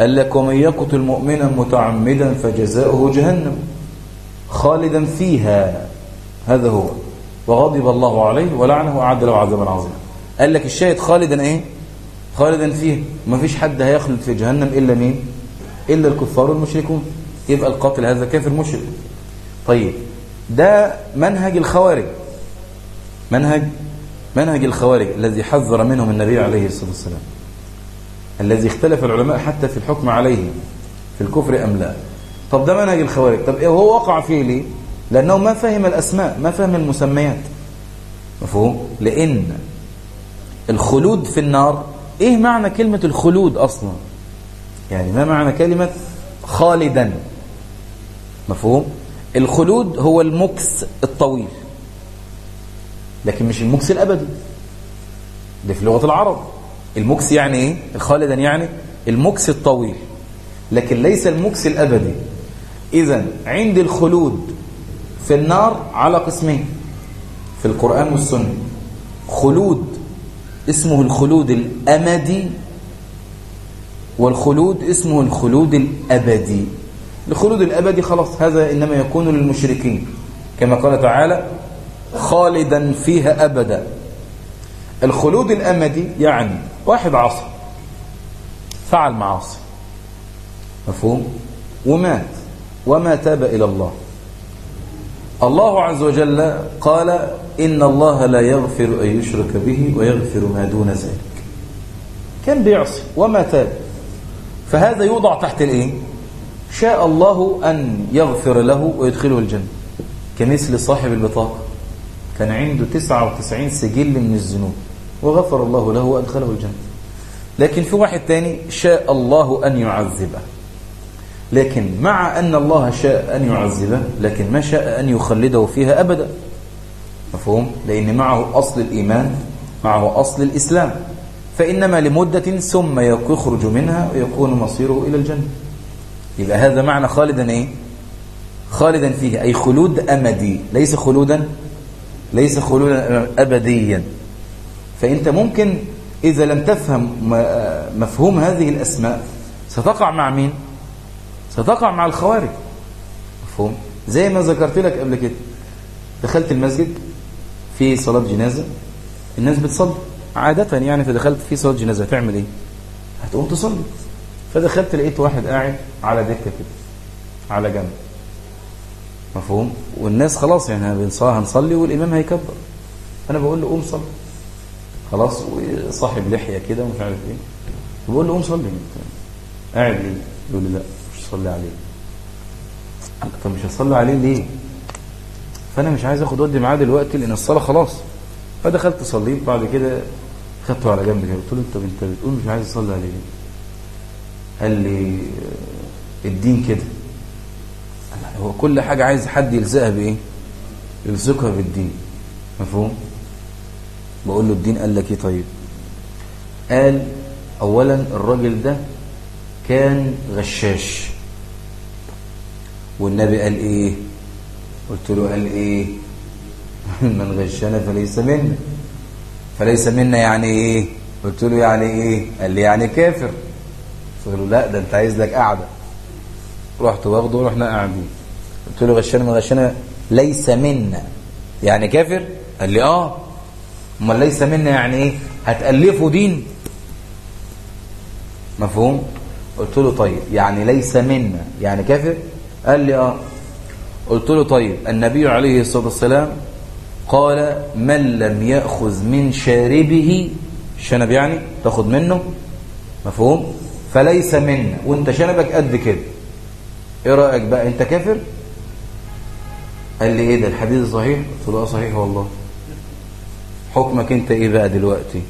قال لك ومن يقتل مؤمنا متعمدا فجزاؤه جهنم خالدا فيها. هذا هو. وغضب الله عليه ولعنه وأعد له عذابا عظيما. قال لك الشاهد خالدا إيه؟ خالدا فيه. ما فيش حد هيخلد في جهنم إلا مين؟ إلا الكفار والمشركون. يبقى القاتل هذا كافر مشرك. طيب ده منهج الخوارج. منهج؟ منهج الخوارج الذي حذر منهم النبي عليه الصلاة والسلام. الذي اختلف العلماء حتى في الحكم عليه في الكفر أم لا؟ طب ده منهج الخوارج. طب إيه هو وقع فيه ليه؟ لأنه ما فهم الأسماء ما فهم المسميات. مفهوم؟ لأن الخلود في النار إيه معنى كلمة الخلود أصلا؟ يعني ما معنى كلمة خالدا؟ مفهوم؟ الخلود هو المكث الطويل. لكن مش المكث الأبدي. ده في لغة العرب. المكث يعني إيه؟ خالدا يعني المكث الطويل. لكن ليس المكث الأبدي. إذا عند الخلود في النار على قسمين. في القرآن والسنة. خلود اسمه الخلود الأمدي والخلود اسمه الخلود الأبدي. الخلود الأبدي خلاص هذا إنما يكون للمشركين. كما قال تعالى خالدا فيها أبدا. الخلود الأمدي يعني واحد عاصي. فعل معاصي مفهوم؟ ومات وما تاب إلى الله. الله عز وجل قال إن الله لا يغفر أن يشرك به ويغفر ما دون ذلك. كان بيعصي. وما تاب. فهذا يوضع تحت الإيه؟ شاء الله أن يغفر له ويدخله الجنة. كمثل صاحب البطاقة. كان عنده 99 سجل من الذنوب. وغفر الله له وأدخله الجنة. لكن في واحد تاني شاء الله أن يعذبه. لكن مع أن الله شاء أن يعذبه لكن ما شاء أن يخلده فيها أبدا. مفهوم؟ لأن معه أصل الإيمان معه أصل الإسلام. فإنما لمدة ثم يخرج منها ويكون مصيره إلى الجنة. يبقى هذا معنى خالدا إيه؟ خالدا فيه أي خلود أمدي. ليس خلودا ليس خلودا أبديا. فأنت ممكن إذا لم تفهم آه، مفهوم هذه الأسماء ستقع مع مين؟ ستقع مع الخوارج مفهوم؟ زي ما ذكرت لك قبل كده دخلت المسجد في صلاة جنازة الناس بتصلي عادة يعني فدخلت في صلاة جنازة هتعمل إيه؟ هتقوم تصلي فدخلت لقيت واحد قاعد على دكة كده على جنب مفهوم؟ والناس خلاص يعني هنصلي والإمام هيكبر أنا بقول له قوم صلي خلاص وصاحب لحية كده ومش عارف إيه بقول له قوم صلي قاعد ليه؟ يقول لي لا مش هصلي عليه طب مش هصلي عليه ليه؟ فأنا مش عايز آخد ودي معاه دلوقتي لأن الصلاة خلاص فدخلت صليت بعد كده خدته على جنب كده قلت له انت أنت بتقول مش عايز أصلي عليه قال لي الدين كده هو كل حاجة عايز حد يلزقها بإيه؟ يلزقها بالدين مفهوم؟ بقول له الدين قال لك إيه طيب؟ قال اولا الراجل ده كان غشاش. والنبي قال إيه؟ قلت له قال إيه؟ من غشنا فليس منا. فليس منا يعني إيه؟ قلت له يعني إيه؟ قال لي يعني كافر. قلت له لا ده أنت عايز لك قعدة. رحت واخده ورحنا قاعدين. قلت له غشنا من غشنا ليس منا. يعني كافر؟ قال لي آه. امال ليس منا يعني إيه هتالفوا دين. مفهوم؟ قلت له طيب يعني ليس منا. يعني كافر؟ قال لي آه. قلت له طيب النبي عليه الصلاة والسلام قال من لم يأخذ من شاربه شنب يعني؟ تاخذ منه؟ مفهوم؟ فليس منا. وانت شنبك قد كده. إيه رأيك بقى؟ انت كافر؟ قال لي إيه ده؟ الحديث صحيح؟ قلت له آه صحيح والله. حكمك انت إيه بقى دلوقتي.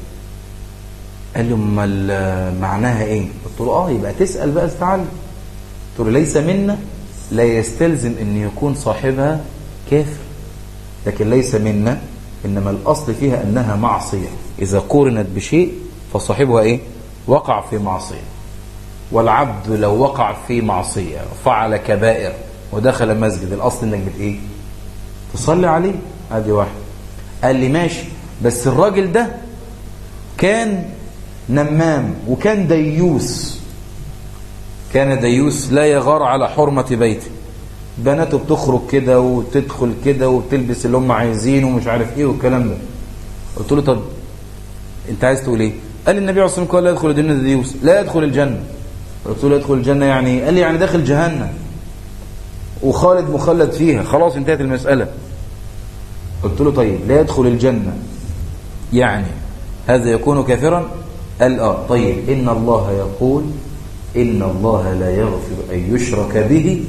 قال له أمال معناها إيه؟ قلت له آه يبقى تسأل بقى استعلم قلت له ليس منا لا يستلزم أن يكون صاحبها كافر. لكن ليس منا إنما الأصل فيها أنها معصية. إذا قرنت بشيء فصاحبها إيه؟ وقع في معصية. والعبد لو وقع في معصية فعل كبائر ودخل مسجد الأصل إنك بت إيه تصلي عليه. ادي واحد قال لي ماشي. بس الراجل ده كان نمام وكان ديوس. كان ديوس لا يغار على حرمة بيته. بناته بتخرج كده وتدخل كده وتلبس اللي هم عايزينه ومش عارف إيه والكلام ده. قلت له طب أنت عايز تقول إيه؟ قال النبي عليه الصلاة والسلام قال لا يدخل الجنة ديوس. لا يدخل الجنة. قلت له يدخل الجنة يعني؟ قال لي يعني داخل جهنم. وخالد مخلد فيها. خلاص انتهت المسألة. قلت له طيب لا يدخل الجنة. يعني هذا يكون كافرا؟ قال آه طيب إن الله يقول إن الله لا يغفر أن يشرك به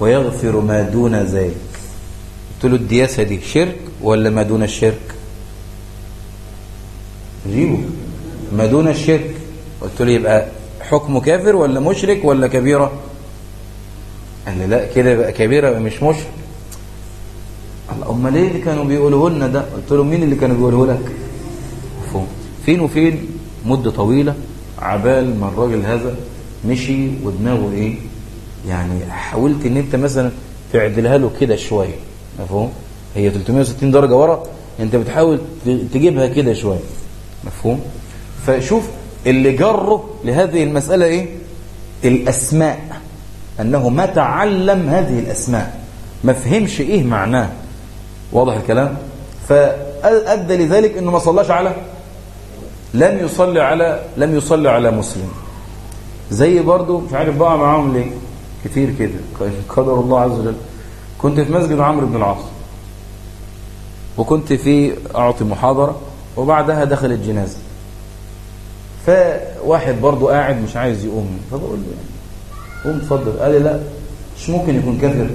ويغفر ما دون ذلك. قلت له الدياسة دي شرك ولا ما دون الشرك؟ جيبه ما دون الشرك. قلت له يبقى حكم كافر ولا مشرك ولا كبيرة؟ قال لي لا كده يبقى كبيرة يبقى مش مشرك. امال إيه اللي كانوا بيقولوه لنا ده قلت لهم مين اللي كانوا بيقولوا لك مفهوم فين وفين مده طويله عبال ما الراجل هذا مشي ودماغه إيه يعني حاولت ان انت مثلا تعدلها له كده شوية مفهوم هي 360 درجه ورا انت بتحاول تجيبها كده شوية مفهوم فشوف اللي جره لهذه المساله إيه الاسماء انه ما تعلم هذه الاسماء ما فهمش إيه معناها واضح الكلام. فأدى لذلك أنه ما صلاش على لم يصلي على لم يصلي على مسلم. زي برضو مش عارف بقى معاهم ليه. كتير كده. قدر الله عز وجل. كنت في مسجد عمرو بن العاص. وكنت في أعطي محاضرة. وبعدها دخلت جنازة فواحد برضو قاعد مش عايز يقوم. فبقول له قوم اتفضل. قال لي لا مش ممكن يكون كافر.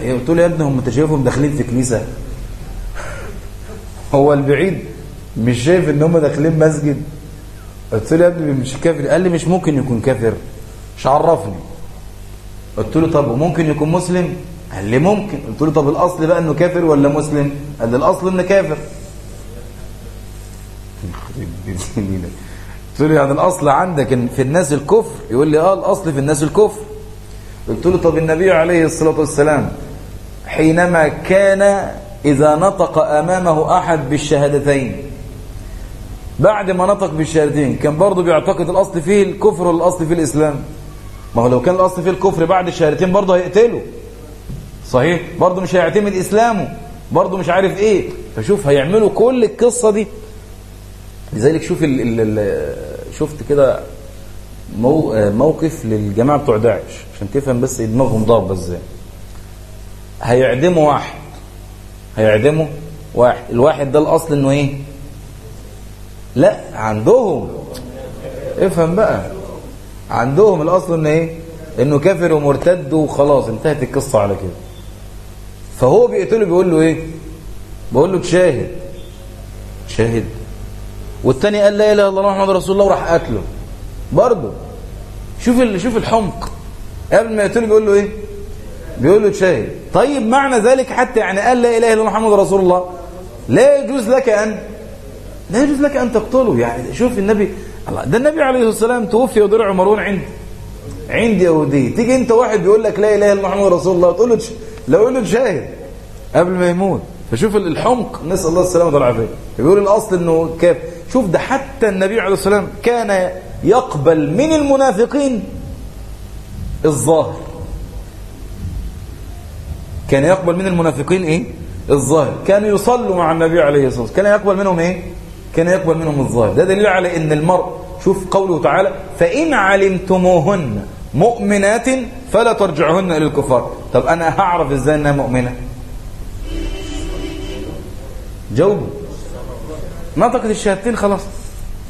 إيه؟ قلت له يا ابني هم أنت شايفهم داخلين في كنيسة؟ هو البعيد مش شايف إن هم داخلين مسجد؟ قلت له يا ابني مش كافر قال لي مش ممكن يكون كافر مش عرفني. قلت له طب وممكن يكون مسلم؟ قال لي ممكن. قلت له طب الأصل بقى إنه كافر ولا مسلم؟ قال لي الأصل إنه كافر. قلت له يعني الأصل عندك في الناس الكفر؟ يقول لي آه الأصل في الناس الكفر. ابتلط بالنبي عليه الصلاة والسلام حينما كان إذا نطق أمامه أحد بالشهادتين. بعد ما نطق بالشهادتين كان برضه بيعتقد الأصل فيه الكفر والأصل فيه الإسلام. ما هو لو كان الأصل فيه الكفر بعد الشهادتين برضه هيقتله. صحيح؟ برضه مش هيعتمد إسلامه. برضه مش عارف إيه. فشوف هيعملوا كل القصة دي. لذلك شوف ال ال شفت كده آه، موقف للجماعة بتوع داعش. عشان تفهم بس إيه دماغهم ضاربه إزاي. هيعدموا واحد. هيعدموا واحد. الواحد ده الأصل إنه إيه؟ لا عندهم. افهم بقى. عندهم الأصل إنه إيه؟ إنه كافر ومرتد وخلاص. انتهت القصة على كده. فهو بيقتله بيقول له إيه؟ بيقول له تشاهد. تشاهد. والتاني قال لا إله إلا الله محمد رسول الله وراح قتله. برضه شوف شوف الحمق. قبل ما يقتله بيقول له إيه؟ بيقول له تشاهد. طيب معنى ذلك حتى يعني قال لا إله إلا الله محمد رسول الله. لا يجوز لك ان لا يجوز لك أن تقتله. يعني شوف النبي الله ده النبي عليه الصلاة والسلام توفي ودرع مرون عند عند يهودي. تيجي أنت واحد بيقول لك لا إله إلا محمد رسول الله تقول له لو قول له تشاهد قبل ما يموت. فشوف الحمق. نسال الله السلامه والعافيه بيقول الأصل إنه كاف شوف ده حتى النبي عليه الصلاة والسلام كان يقبل من المنافقين الظاهر. كان يقبل من المنافقين إيه؟ الظاهر. كان يصلوا مع النبي عليه الصلاة والسلام. كان يقبل منهم إيه؟ كان يقبل منهم الظاهر. ده دليل على إن المرء شوف قوله تعالى فإن علمتموهن مؤمنات فلا ترجعهن إلى الكفار. طب أنا هعرف إزاي أنها مؤمنة؟ جاوب. نطقت الشهادتين خلاص.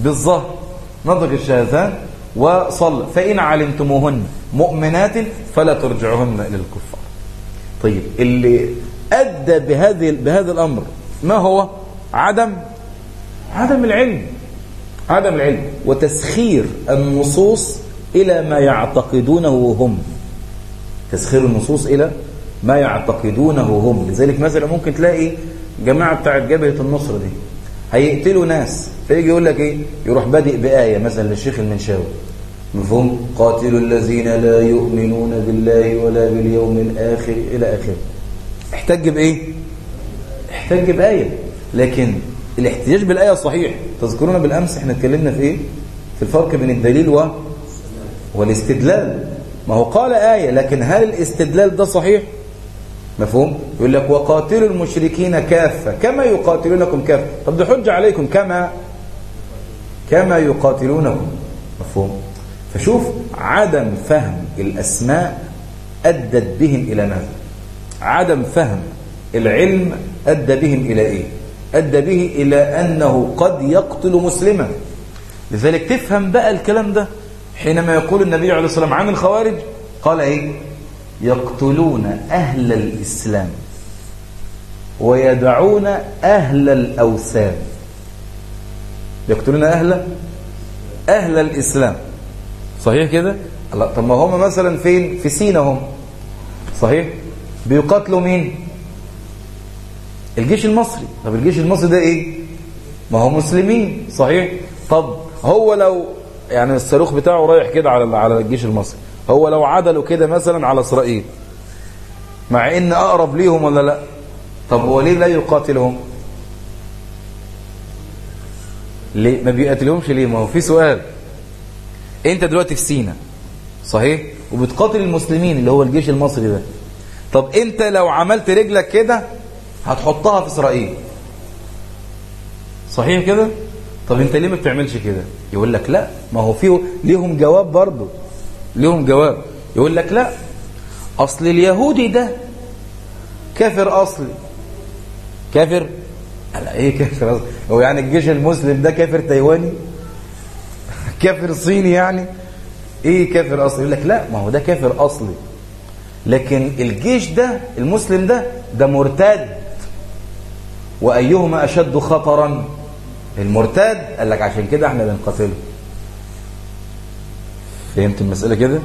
بالظاهر. نطق الشهادة وصل. فإن علمتموهن مؤمنات فلا ترجعهن إلى الكفار. طيب اللي أدى بهذه بهذا الأمر ما هو؟ عدم عدم العلم عدم العلم وتسخير النصوص إلى ما يعتقدونه هم. تسخير النصوص إلى ما يعتقدونه هم. لذلك مثلا ممكن تلاقي جماعة بتاعت جبهة النصر دي هيقتلوا ناس. فيجي يقول لك إيه؟ يروح بادئ بآية مثلا للشيخ المنشاوي. مفهوم؟ قاتل الذين لا يؤمنون بالله ولا باليوم الآخر إلى آخره. احتج بإيه؟ احتج بآية. لكن الاحتجاج بالآية صحيح. تذكرون بالأمس إحنا اتكلمنا في إيه؟ في الفرق بين الدليل و والاستدلال. ما هو قال آية لكن هل الاستدلال ده صحيح؟ مفهوم؟ يقول لك وقاتلوا المشركين كافة كما يقاتلونكم كافة. طب ده حجة عليكم كما كما يقاتلونهم مفهوم؟ فشوف عدم فهم الأسماء أدت بهم إلى ماذا عدم فهم العلم أدى بهم إلى إيه؟ أدى به إلى أنه قد يقتل مسلما. لذلك تفهم بقى الكلام ده حينما يقول النبي عليه الصلاة والسلام عن الخوارج قال إيه؟ يقتلون أهل الإسلام ويدعون أهل الأوثان. يقتلون أهل أهل الإسلام. صحيح كده؟ طب ما هم مثلا فين؟ في سينا هم صحيح؟ بيقاتلوا مين؟ الجيش المصري. طب الجيش المصري ده إيه؟ ما هم مسلمين. صحيح؟ طب هو لو يعني الصاروخ بتاعه رايح كده على على الجيش المصري. هو لو عدلوا كده مثلا على إسرائيل. مع إن أقرب ليهم ولا لأ؟ طب هو ليه لا يقاتلهم؟ ليه ما بيقاتلهمش ليه ما هو في سؤال انت دلوقتي في سينا صحيح وبتقاتل المسلمين اللي هو الجيش المصري ده طب انت لو عملت رجلك كده هتحطها في اسرائيل صحيح كده طب انت ليه ما بتعملش كده يقول لك لا ما هو فيه ليهم جواب برضه ليهم جواب يقول لك لا اصل اليهودي ده كافر اصلي كافر على إيه كافر هو يعني الجيش المسلم ده كافر تايواني؟ كافر صيني يعني؟ إيه كافر أصلي؟ يقول لك لا ما هو ده كافر أصلي. لكن الجيش ده المسلم ده ده مرتد. وأيهما أشد خطرا؟ المرتد. قال لك عشان كده إحنا بنقاتله. فهمت المسألة كده؟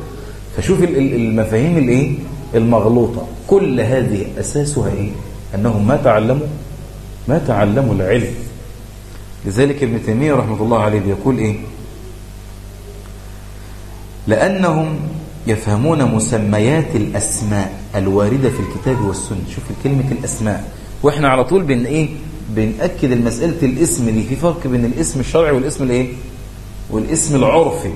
فشوف المفاهيم الإيه؟ المغلوطة. كل هذه أساسها إيه؟ أنهم ما تعلموا ما تعلموا العلم. لذلك ابن تيمية رحمة الله عليه بيقول إيه؟ لأنهم يفهمون مسميات الأسماء الواردة في الكتاب والسنة. شوف كلمة الأسماء. وإحنا على طول بن إيه؟ بنأكد المسألة الاسم دي في فرق بين الاسم الشرعي والاسم الإيه؟ والاسم العرفي.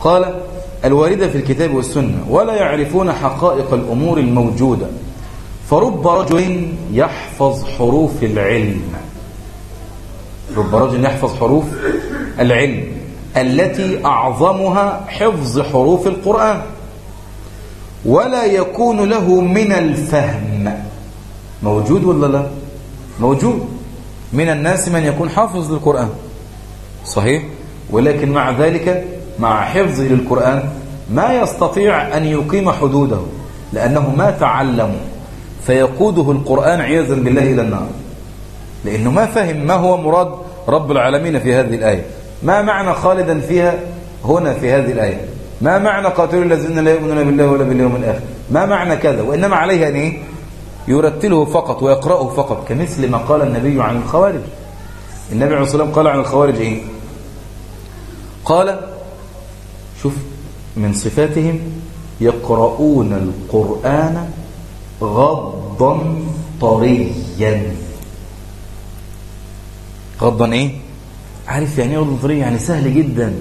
قال الواردة في الكتاب والسنة ولا يعرفون حقائق الأمور الموجودة. فرب رجل يحفظ حروف العلم رب رجل يحفظ حروف العلم التي أعظمها حفظ حروف القرآن ولا يكون له من الفهم موجود ولا لا؟ موجود. من الناس من يكون حافظ للقرآن. صحيح؟ ولكن مع ذلك مع حفظه للقرآن ما يستطيع أن يقيم حدوده لأنه ما تعلمه فيقوده القرآن عياذا بالله إلى النار. لأنه ما فهم ما هو مراد رب العالمين في هذه الآية. ما معنى خالدا فيها هنا في هذه الآية؟ ما معنى قاتل الذين لا يؤمنون بالله ولا باليوم الآخر؟ ما معنى كذا؟ وإنما عليه أن إيه؟ يرتله فقط ويقرأه فقط كمثل ما قال النبي عن الخوارج. النبي عليه الصلاة والسلام قال عن الخوارج إيه؟ قال شوف من صفاتهم يقرؤون القرآن غضبا قبن طريا. قبا إيه؟ عارف يعني إيه قبن طريا؟ يعني سهل جدا.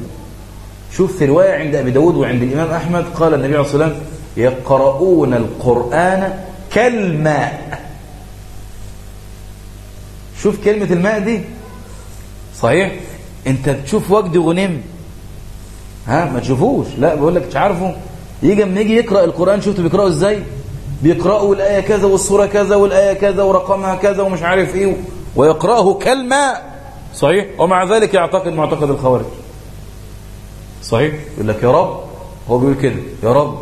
شوف في رواية عند أبي داود وعند الإمام أحمد قال النبي عليه الصلاة والسلام يقرؤون القرآن كالماء. شوف كلمة الماء دي. صحيح؟ أنت بتشوف وجد غنم ها؟ ما تشوفوش. لا بقول لك مش عارفه. يجي من يجي يقرأ القرآن شفته بيقرأه إزاي؟ بيقرأوا الآية كذا والصورة كذا والآية كذا ورقمها كذا ومش عارف إيه ويقرأه كالماء. صحيح؟ ومع ذلك يعتقد معتقد الخوارج. صحيح؟ يقول لك يا رب. هو بيقول كده. يا رب.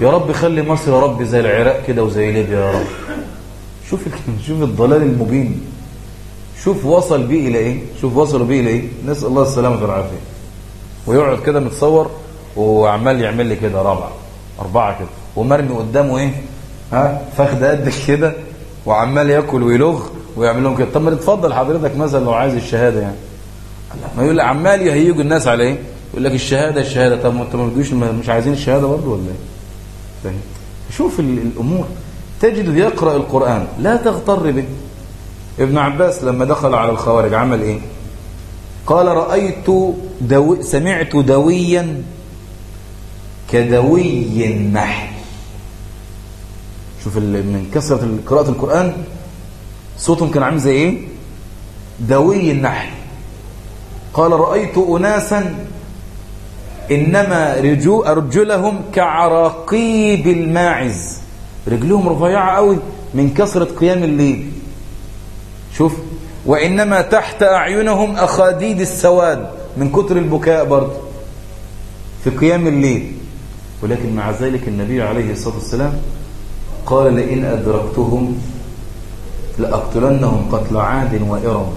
يا رب خلي مصر يا رب زي العراق كده وزي ليبيا يا رب. شوف شوف الضلال المبين. شوف وصل بيه إلى إيه؟ شوف وصلوا بيه إلى إيه؟ نسأل الله السلامة والعافية. ويقعد كده متصور وعمال يعمل لي كده رابعة. أربعة كده. ومرمي قدامه إيه؟ ها؟ فخد قد كده وعمال يأكل ويلغ ويعمل لهم كده. طب ما تفضل حضرتك مثلا لو عايز الشهادة يعني. ما يقول عمال يهيجوا الناس على إيه؟ يقول لك الشهادة الشهادة. طب ما انت ما بتجوش مش عايزين الشهادة برضه ولا إيه؟ فاهم شوف الأمور. تجد يقرأ القرآن. لا تغتر به. ابن عباس لما دخل على الخوارج عمل إيه؟ قال رأيت دو سمعت دويا كدوي النحل شوف من كثرة قراءة القرآن صوتهم كان عامل زي إيه؟ دوي النحل. قال رأيت أناسا إنما رجو أرجلهم كعراقيب الماعز. رجلهم رفيعة قوي من كثرة قيام الليل. شوف وإنما تحت أعينهم أخاديد السواد من كتر البكاء برضه في قيام الليل. ولكن مع ذلك النبي عليه الصلاة والسلام قال لئن أدركتهم لأقتلنهم قتل عاد وإرم.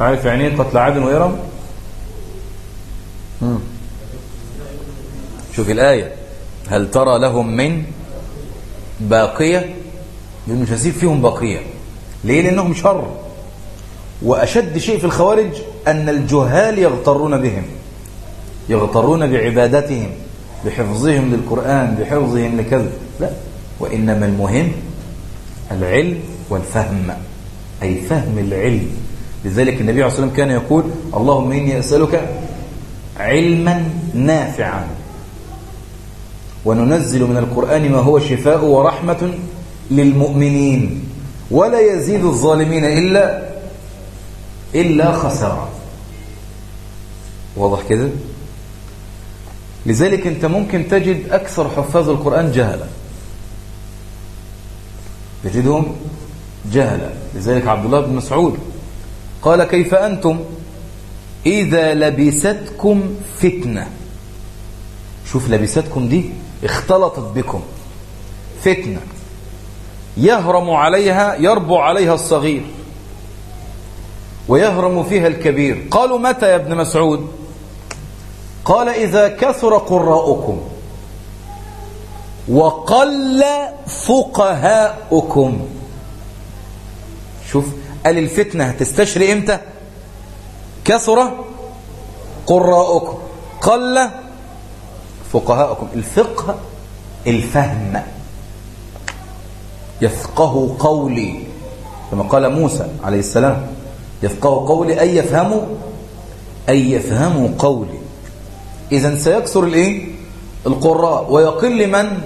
عارف يعني إيه قتل عاد وإرم؟ شوف الآية. هل ترى لهم من باقية؟ لأنه مش هسيب فيهم باقية. ليه؟ لأنهم شر. وأشد شيء في الخوارج أن الجهال يغترون بهم. يغترون بعبادتهم بحفظهم للقرآن بحفظهم لكذا لا. وإنما المهم العلم والفهم أي فهم العلم. لذلك النبي عليه وسلم كان يقول اللهم إني أسألك علما نافعا. وننزل من القرآن ما هو شفاء ورحمة للمؤمنين. ولا يزيد الظالمين إلا إلا خسارة. واضح كده؟ لذلك أنت ممكن تجد أكثر حفاظ القرآن جهلاً. تجدهم جهلا لذلك عبد الله بن مسعود قال كيف أنتم؟ إذا لبستكم فتنة. شوف لبستكم دي اختلطت بكم. فتنة. يهرم عليها يربو عليها الصغير. ويهرم فيها الكبير. قالوا متى يا ابن مسعود؟ قال إذا كثر قراؤكم. وقل فقهاؤكم شوف قال الفتنة هتستشري إمتى؟ كثر قراءكم قل فقهاؤكم الفقه الفهم. يفقه قولي. كما قال موسى عليه السلام يفقه قولي أي يفهموا أي يفهموا قولي. إذن سيكثر الإيه؟ القراء. ويقل من؟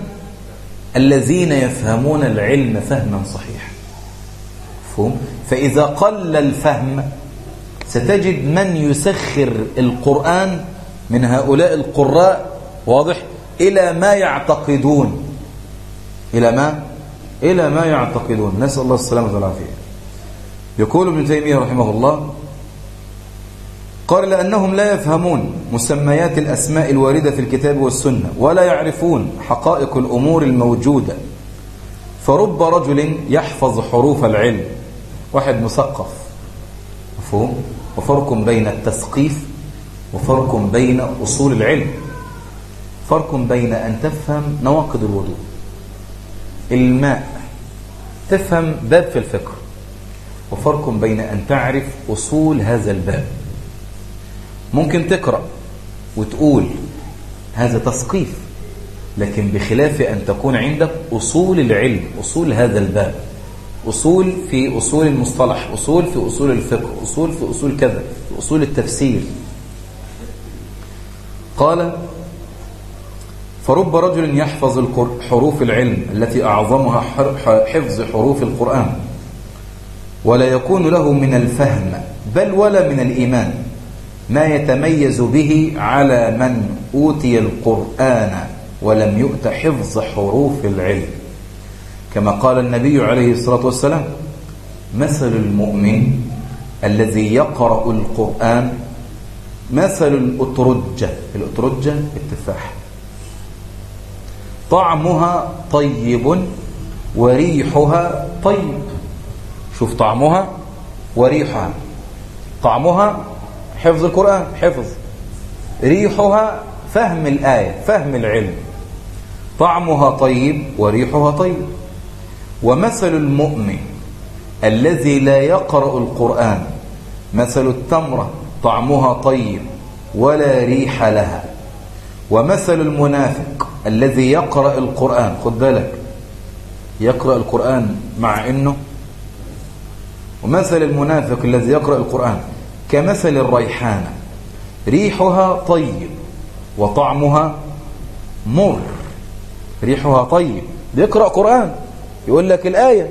الذين يفهمون العلم فهما صحيحا مفهوم؟ فإذا قل الفهم ستجد من يسخر القرآن من هؤلاء القراء واضح؟ إلى ما يعتقدون. إلى ما؟ إلى ما يعتقدون. نسأل الله السلامة والعافية. يقول ابن تيمية رحمه الله قال لأنهم لا يفهمون مسميات الأسماء الواردة في الكتاب والسنة ولا يعرفون حقائق الأمور الموجودة. فرب رجل يحفظ حروف العلم. واحد مثقف. مفهوم؟ وفرق بين التثقيف وفرق بين أصول العلم. فرق بين أن تفهم نواقد الوضوء. الماء. تفهم باب في الفقه. وفرق بين أن تعرف أصول هذا الباب. ممكن تقرأ وتقول هذا تثقيف لكن بخلاف أن تكون عندك أصول العلم أصول هذا الباب أصول في أصول المصطلح أصول في أصول الفقه أصول في أصول كذا في أصول التفسير. قال فرب رجل يحفظ حروف العلم التي أعظمها حفظ حروف القرآن ولا يكون له من الفهم بل ولا من الإيمان. ما يتميز به على من أوتي القرآن ولم يؤت حفظ حروف العلم. كما قال النبي عليه الصلاة والسلام مثل المؤمن الذي يقرأ القرآن مثل الأترجة. الأترجة التفاح. طعمها طيب وريحها طيب. شوف طعمها وريحها. طعمها حفظ القرآن حفظ. ريحها فهم الآية فهم العلم. طعمها طيب وريحها طيب. ومثل المؤمن الذي لا يقرأ القرآن مثل التمرة طعمها طيب ولا ريح لها. ومثل المنافق الذي يقرأ القرآن خد بالك. يقرأ القرآن مع أنه. ومثل المنافق الذي يقرأ القرآن كمثل الريحانة ريحها طيب وطعمها مر. ريحها طيب. بيقرأ قرآن يقول لك الآية.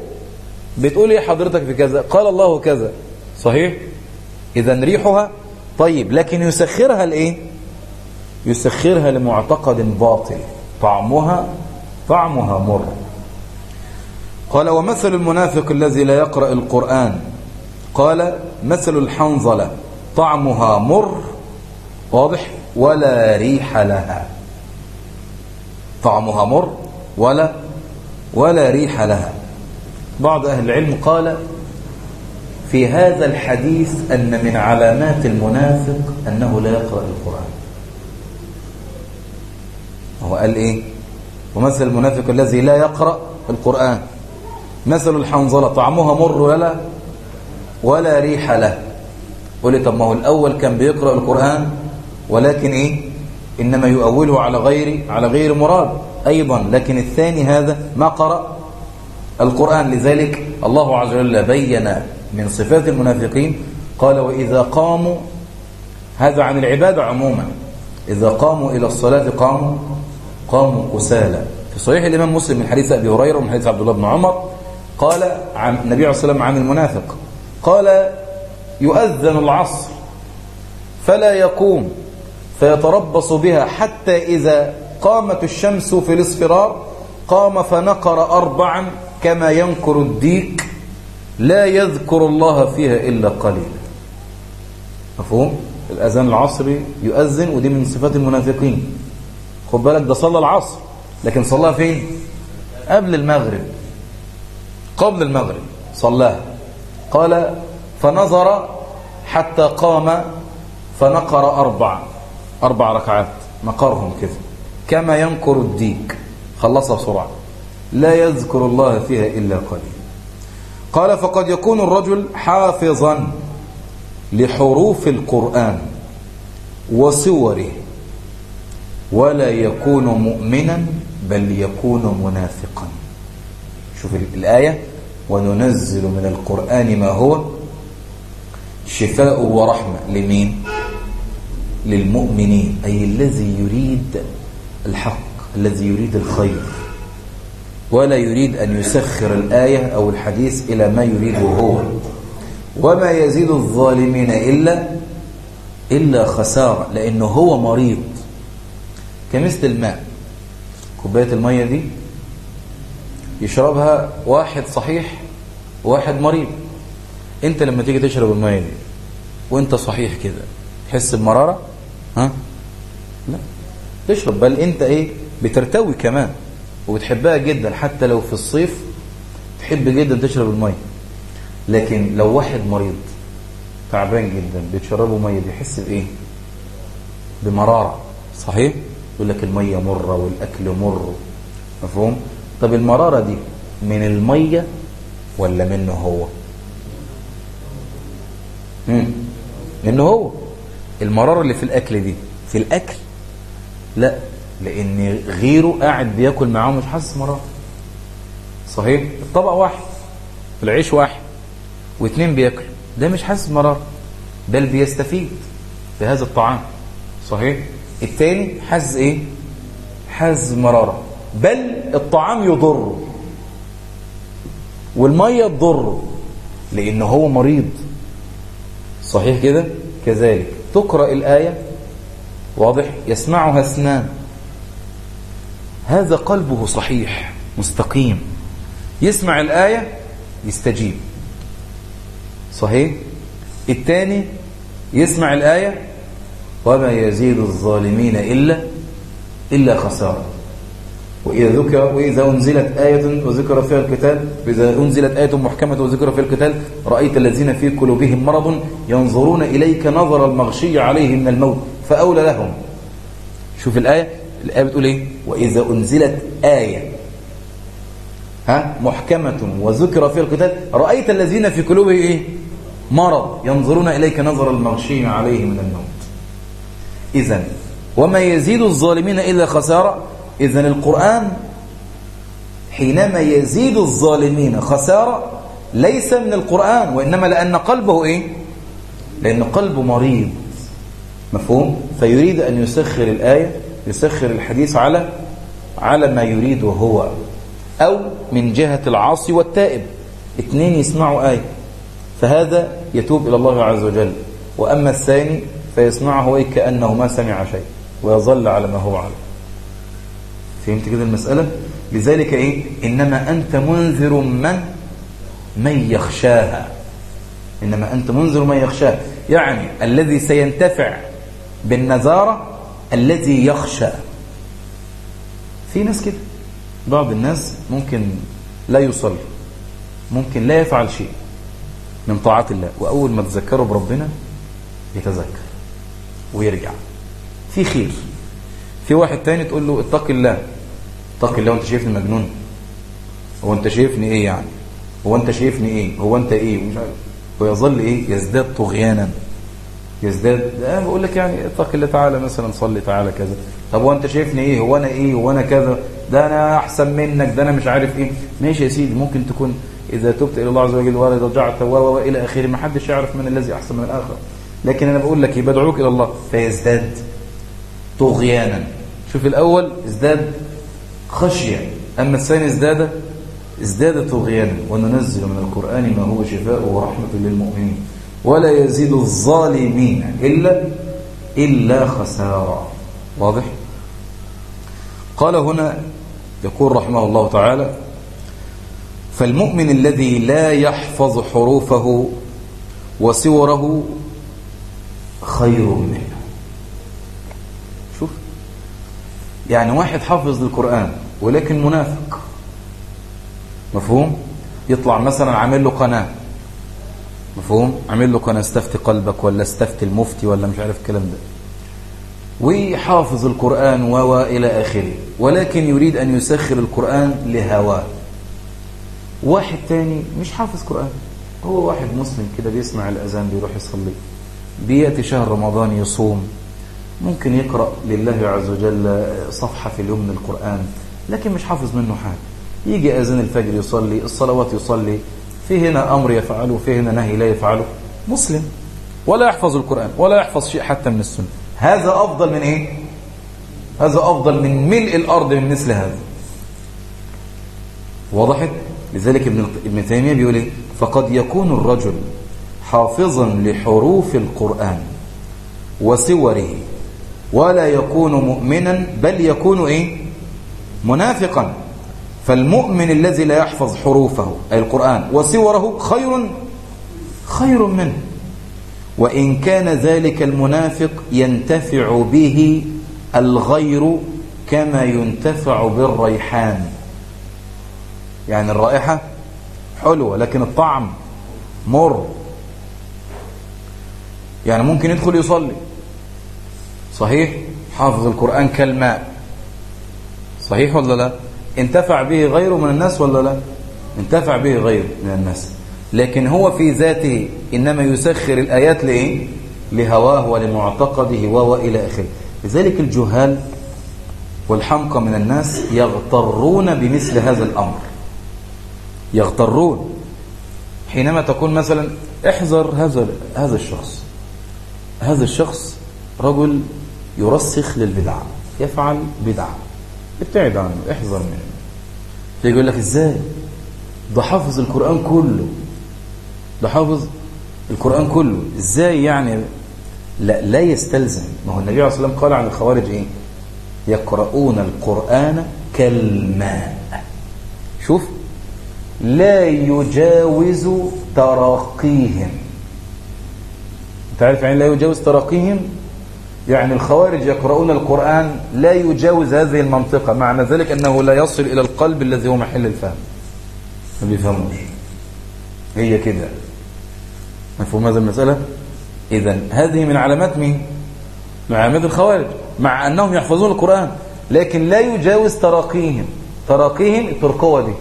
بتقول إيه حضرتك في كذا؟ قال الله كذا. صحيح؟ إذا ريحها طيب. لكن يسخرها لإيه؟ يسخرها لمعتقد باطل. طعمها طعمها مر. قال ومثل المنافق الذي لا يقرأ القرآن. قال مثل الحنظلة طعمها مر واضح؟ ولا ريح لها. طعمها مر ولا ولا ريح لها. بعض أهل العلم قال في هذا الحديث أن من علامات المنافق أنه لا يقرأ القرآن. هو قال إيه؟ ومثل المنافق الذي لا يقرأ القرآن. مثل الحنظلة طعمها مر ولا ولا ريح له. قولي طب ما هو الأول كان بيقرأ القرآن ولكن إيه؟ إنما يؤوله على غير على غير مراد. أيضا لكن الثاني هذا ما قرأ. القرآن لذلك الله عز وجل بين من صفات المنافقين قال وإذا قاموا هذا عن العبادة عموما. إذا قاموا إلى الصلاة قاموا قاموا كسالى. في صحيح الإمام مسلم من حديث أبي هريرة ومن حديث عبد الله بن عمر قال عن النبي عليه الصلاة والسلام عن المنافق قال يؤذن العصر فلا يقوم فيتربص بها حتى إذا قامت الشمس في الاصفرار قام فنقر أربعا كما ينكر الديك لا يذكر الله فيها إلا قليلا مفهوم؟ الأذان العصري يؤذن ودي من صفات المنافقين خد بالك ده صلى العصر لكن صلى فين؟ قبل المغرب قبل المغرب صلاها قال فنظر حتى قام فنقر أربع أربع ركعات نقرهم كذا. كما ينقر الديك خلصها بسرعة. لا يذكر الله فيها إلا قليل. قال فقد يكون الرجل حافظا لحروف القرآن وصوره ولا يكون مؤمنا بل يكون منافقا. شوف الآية. وننزل من القرآن ما هو شفاء ورحمة لمين؟ للمؤمنين أي الذي يريد الحق الذي يريد الخير. ولا يريد أن يسخر الآية أو الحديث إلى ما يريده هو. وما يزيد الظالمين إلا إلا خسارة لأنه هو مريض. كمثل الماء. كوباية المية دي يشربها واحد صحيح واحد مريض. انت لما تيجي تشرب الميه دي وانت صحيح كده تحس بمرارة؟ ها؟ لا. تشرب بل انت إيه؟ بترتوي كمان وبتحبها جدا حتى لو في الصيف تحب جدا تشرب الميه لكن لو واحد مريض تعبان جدا بتشربه ميه بيحس بإيه؟ بمرارة. صحيح؟ يقول لك الميه مرة والأكل مر. مفهوم؟ طب المرارة دي من الميه ولا منه هو؟ منه هو. المرارة اللي في الأكل دي. في الأكل؟ لا. لأن غيره قاعد بياكل معاه مش حاسس مرارة صحيح؟ الطبق واحد. العيش واحد. واثنين بياكل. ده مش حاسس مرارة بل بيستفيد في هذا الطعام. صحيح؟ التاني حاسس إيه؟ حاسس مرارة. بل الطعام يضره. والميه تضر لأنه هو مريض. صحيح كده؟ كذلك. تقرأ الآية. واضح؟ يسمعها اثنان هذا قلبه صحيح مستقيم. يسمع الآية يستجيب. صحيح؟ الثاني يسمع الآية. وما يزيد الظالمين إلا إلا خسارة. وإذا ذكر وإذا أنزلت آية وذكر فيها القتال وإذا أنزلت آية محكمة وذكر فيها القتال رأيت الذين في قلوبهم مرض ينظرون إليك نظر المغشي عليه من الموت فأولى لهم. شوف الآية الآية بتقول إيه؟ وإذا أنزلت آية. ها؟ محكمة وذكر فيها القتال. رأيت الذين في قلوبهم إيه؟ مرض ينظرون إليك نظر المغشي عليه من الموت. إذا وما يزيد الظالمين إلا خسارة. إذن القرآن حينما يزيد الظالمين خسارة ليس من القرآن وإنما لأن قلبه إيه؟ لأن قلبه مريض. مفهوم؟ فيريد أن يسخر الآية يسخر الحديث على على ما يريد وهو أو من جهة العاصي والتائب. اثنين يسمعوا آية. فهذا يتوب إلى الله عز وجل. وأما الثاني فيسمعه إيه؟ كأنه ما سمع شيء ويظل على ما هو عليه. فهمت كده المسألة؟ لذلك إيه؟ إنما أنت منذر من؟ من يخشاها. إنما أنت منذر من يخشاها. يعني الذي سينتفع بالنزارة الذي يخشى. في ناس كده. بعض الناس ممكن لا يصلي. ممكن لا يفعل شيء من طاعة الله. وأول ما تذكره بربنا يتذكر ويرجع. في خير. في واحد تاني تقول له اتق الله. اتق الله وانت شايفني مجنون. هو انت شايفني إيه يعني؟ هو انت شايفني إيه؟ هو انت إيه؟ ومش عارف. ويظل إيه؟ يزداد طغيانا. يزداد آه بقول لك يعني اتق الله تعالى مثلا صلي تعالى كذا. طب هو انت شايفني إيه؟ هو أنا إيه؟ هو أنا كذا؟ ده أنا احسن منك ده أنا مش عارف إيه. ماشي يا سيدي ممكن تكون إذا تبت إلى الله عز وجل ورجعت و و إلى آخره ما حدش يعرف من الذي أحسن من الآخر. لكن أنا بقول لك بدعوك إلى الله فيزداد طغيانا. شوف الأول ازداد خشية. أما الثاني ازداد ازداد طغيانا وننزل من القرآن ما هو شفاء ورحمة للمؤمنين. ولا يزيد الظالمين إلا إلا خسارة. واضح؟ قال هنا يقول رحمه الله تعالى فالمؤمن الذي لا يحفظ حروفه وسوره خير منه. يعني واحد حافظ للقرآن ولكن منافق. مفهوم؟ يطلع مثلا عامل له قناة. مفهوم؟ عامل له قناة استفتي قلبك ولا استفتي المفتي ولا مش عارف الكلام ده. وحافظ القرآن ووا إلى آخره. ولكن يريد أن يسخر القرآن لهواه. واحد تاني مش حافظ قرآن. هو واحد مسلم كده بيسمع الأذان بيروح يصلي. بيأتي شهر رمضان يصوم. ممكن يقرأ لله عز وجل صفحة في اليوم من القرآن لكن مش حافظ منه حاجة. يجي أذان الفجر يصلي الصلوات يصلي في هنا أمر يفعله في هنا نهي لا يفعله. مسلم. ولا يحفظ القرآن ولا يحفظ شيء حتى من السنة. هذا أفضل من إيه؟ هذا أفضل من ملء الأرض من مثل هذا. وضحت لذلك ابن ابن تيمية بيقول إيه؟ فقد يكون الرجل حافظا لحروف القرآن وسوره ولا يكون مؤمنا بل يكون إيه؟ منافقا. فالمؤمن الذي لا يحفظ حروفه أي القرآن وصوره خير خير منه. وإن كان ذلك المنافق ينتفع به الغير كما ينتفع بالريحان. يعني الرائحة حلوة لكن الطعم مر. يعني ممكن يدخل يصلي. صحيح؟ حافظ القرآن كالماء. صحيح ولا لا؟ انتفع به غيره من الناس ولا لا؟ انتفع به غيره من الناس. لكن هو في ذاته إنما يسخر الآيات لإيه؟ لهواه ولمعتقده وإلى آخره. لذلك الجهال والحمقى من الناس يغترون بمثل هذا الأمر. يغترون. حينما تكون مثلا احذر هذا هذا الشخص. هذا الشخص رجل يرسخ للبدعة يفعل بدعة ابتعد عنه احذر منه. فيقول يقول لك إزاي؟ ده حافظ القرآن كله. ده حافظ القرآن كله. إزاي يعني لا لا يستلزم؟ ما هو النبي عليه الصلاة والسلام قال عن الخوارج إيه؟ يقرؤون القرآن كالماء. شوف. لا يجاوز تراقيهم. أنت عارف يعني لا يجاوز تراقيهم؟ يعني الخوارج يقرؤون القرآن لا يجاوز هذه المنطقة. معنى ذلك أنه لا يصل إلى القلب الذي هو محل الفهم. ما بيفهموش. هي كده. مفهوم هذا المسألة؟ إذا هذه من علامات مين؟ من علامات الخوارج. مع أنهم يحفظون القرآن لكن لا يجاوز تراقيهم. تراقيهم الترقوة دي.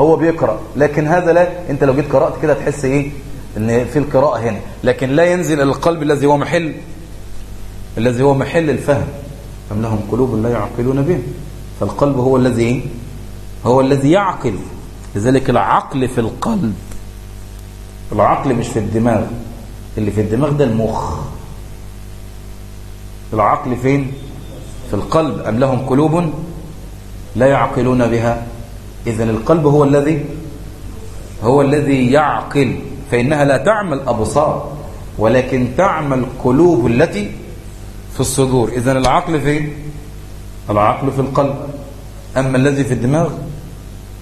هو بيقرأ. لكن هذا لا أنت لو جيت قرأت كده تحس إيه؟ إن في القراءة هنا. لكن لا ينزل القلب الذي هو محل الذي هو محل الفهم. أم لهم قلوب لا يعقلون بها فالقلب هو الذي هو الذي يعقل. لذلك العقل في القلب. العقل مش في الدماغ. اللي في الدماغ ده المخ. العقل فين؟ في القلب. أم لهم قلوب لا يعقلون بها. إذن القلب هو الذي هو الذي يعقل. فإنها لا تعمل أبصار ولكن تعمل قلوب التي في الصدور. إذن العقل فين العقل في القلب. أما الذي في الدماغ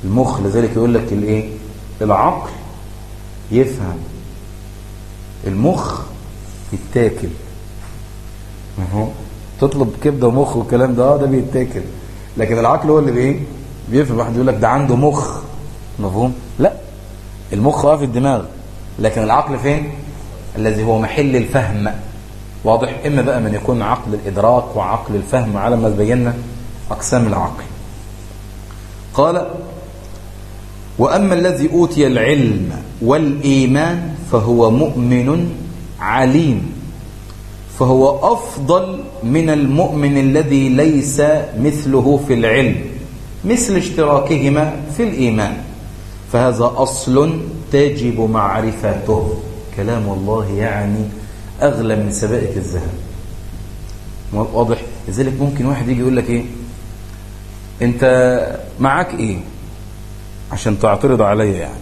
المخ لذلك يقول لك الإيه؟ العقل يفهم. المخ يتاكل. اهو تطلب كبده ومخ والكلام ده آه ده بيتاكل. لكن العقل هو اللي بايه بيفهم. واحد يقول لك ده عنده مخ. مفهوم؟ لا. المخ آه في الدماغ. لكن العقل فين؟ الذي هو محل الفهم. واضح. إما بقى من يكون عقل الإدراك وعقل الفهم على ما بينا أقسام العقل. قال وأما الذي أوتي العلم والإيمان فهو مؤمن عليم. فهو أفضل من المؤمن الذي ليس مثله في العلم مثل اشتراكهما في الإيمان. فهذا أصل تجب معرفته كلام الله يعني أغلى من سبائك الذهب. واضح؟ لذلك ممكن واحد يجي يقول لك إيه؟ أنت معاك إيه؟ عشان تعترض عليا يعني.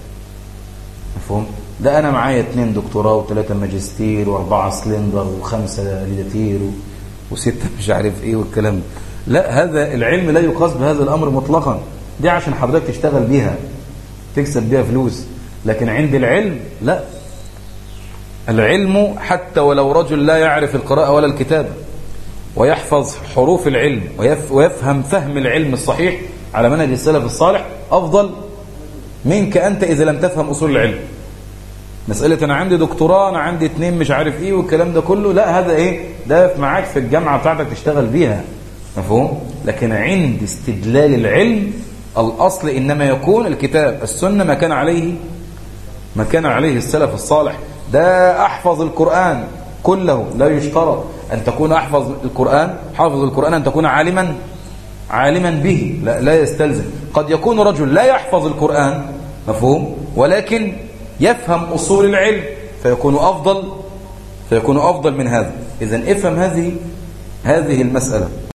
مفهوم؟ ده أنا معايا اتنين دكتوراه وثلاثة ماجستير وأربعة سلندر وخمسة ليداتير و... وستة مش عارف إيه والكلام ده. لا هذا العلم لا يقاس بهذا الأمر مطلقا. دي عشان حضرتك تشتغل بيها تكسب بيها فلوس. لكن عند العلم لا. العلم حتى ولو رجل لا يعرف القراءة ولا الكتابة ويحفظ حروف العلم ويفهم فهم العلم الصحيح على منهج السلف الصالح أفضل منك أنت إذا لم تفهم أصول العلم. مسألة أنا عندي دكتوراه أنا عندي اتنين مش عارف إيه والكلام ده كله لا هذا إيه؟ ده معاك في الجامعة بتاعتك تشتغل بيها. مفهوم؟ لكن عند استدلال العلم الأصل إنما يكون الكتاب السنة ما كان عليه ما كان عليه السلف الصالح. ده أحفظ القرآن كله لا يشترط أن تكون أحفظ القرآن حافظ القرآن أن تكون عالما عالما به لا, لا يستلزم. قد يكون رجل لا يحفظ القرآن مفهوم ولكن يفهم أصول العلم فيكون أفضل فيكون أفضل من هذا. إذن افهم هذه هذه المسألة.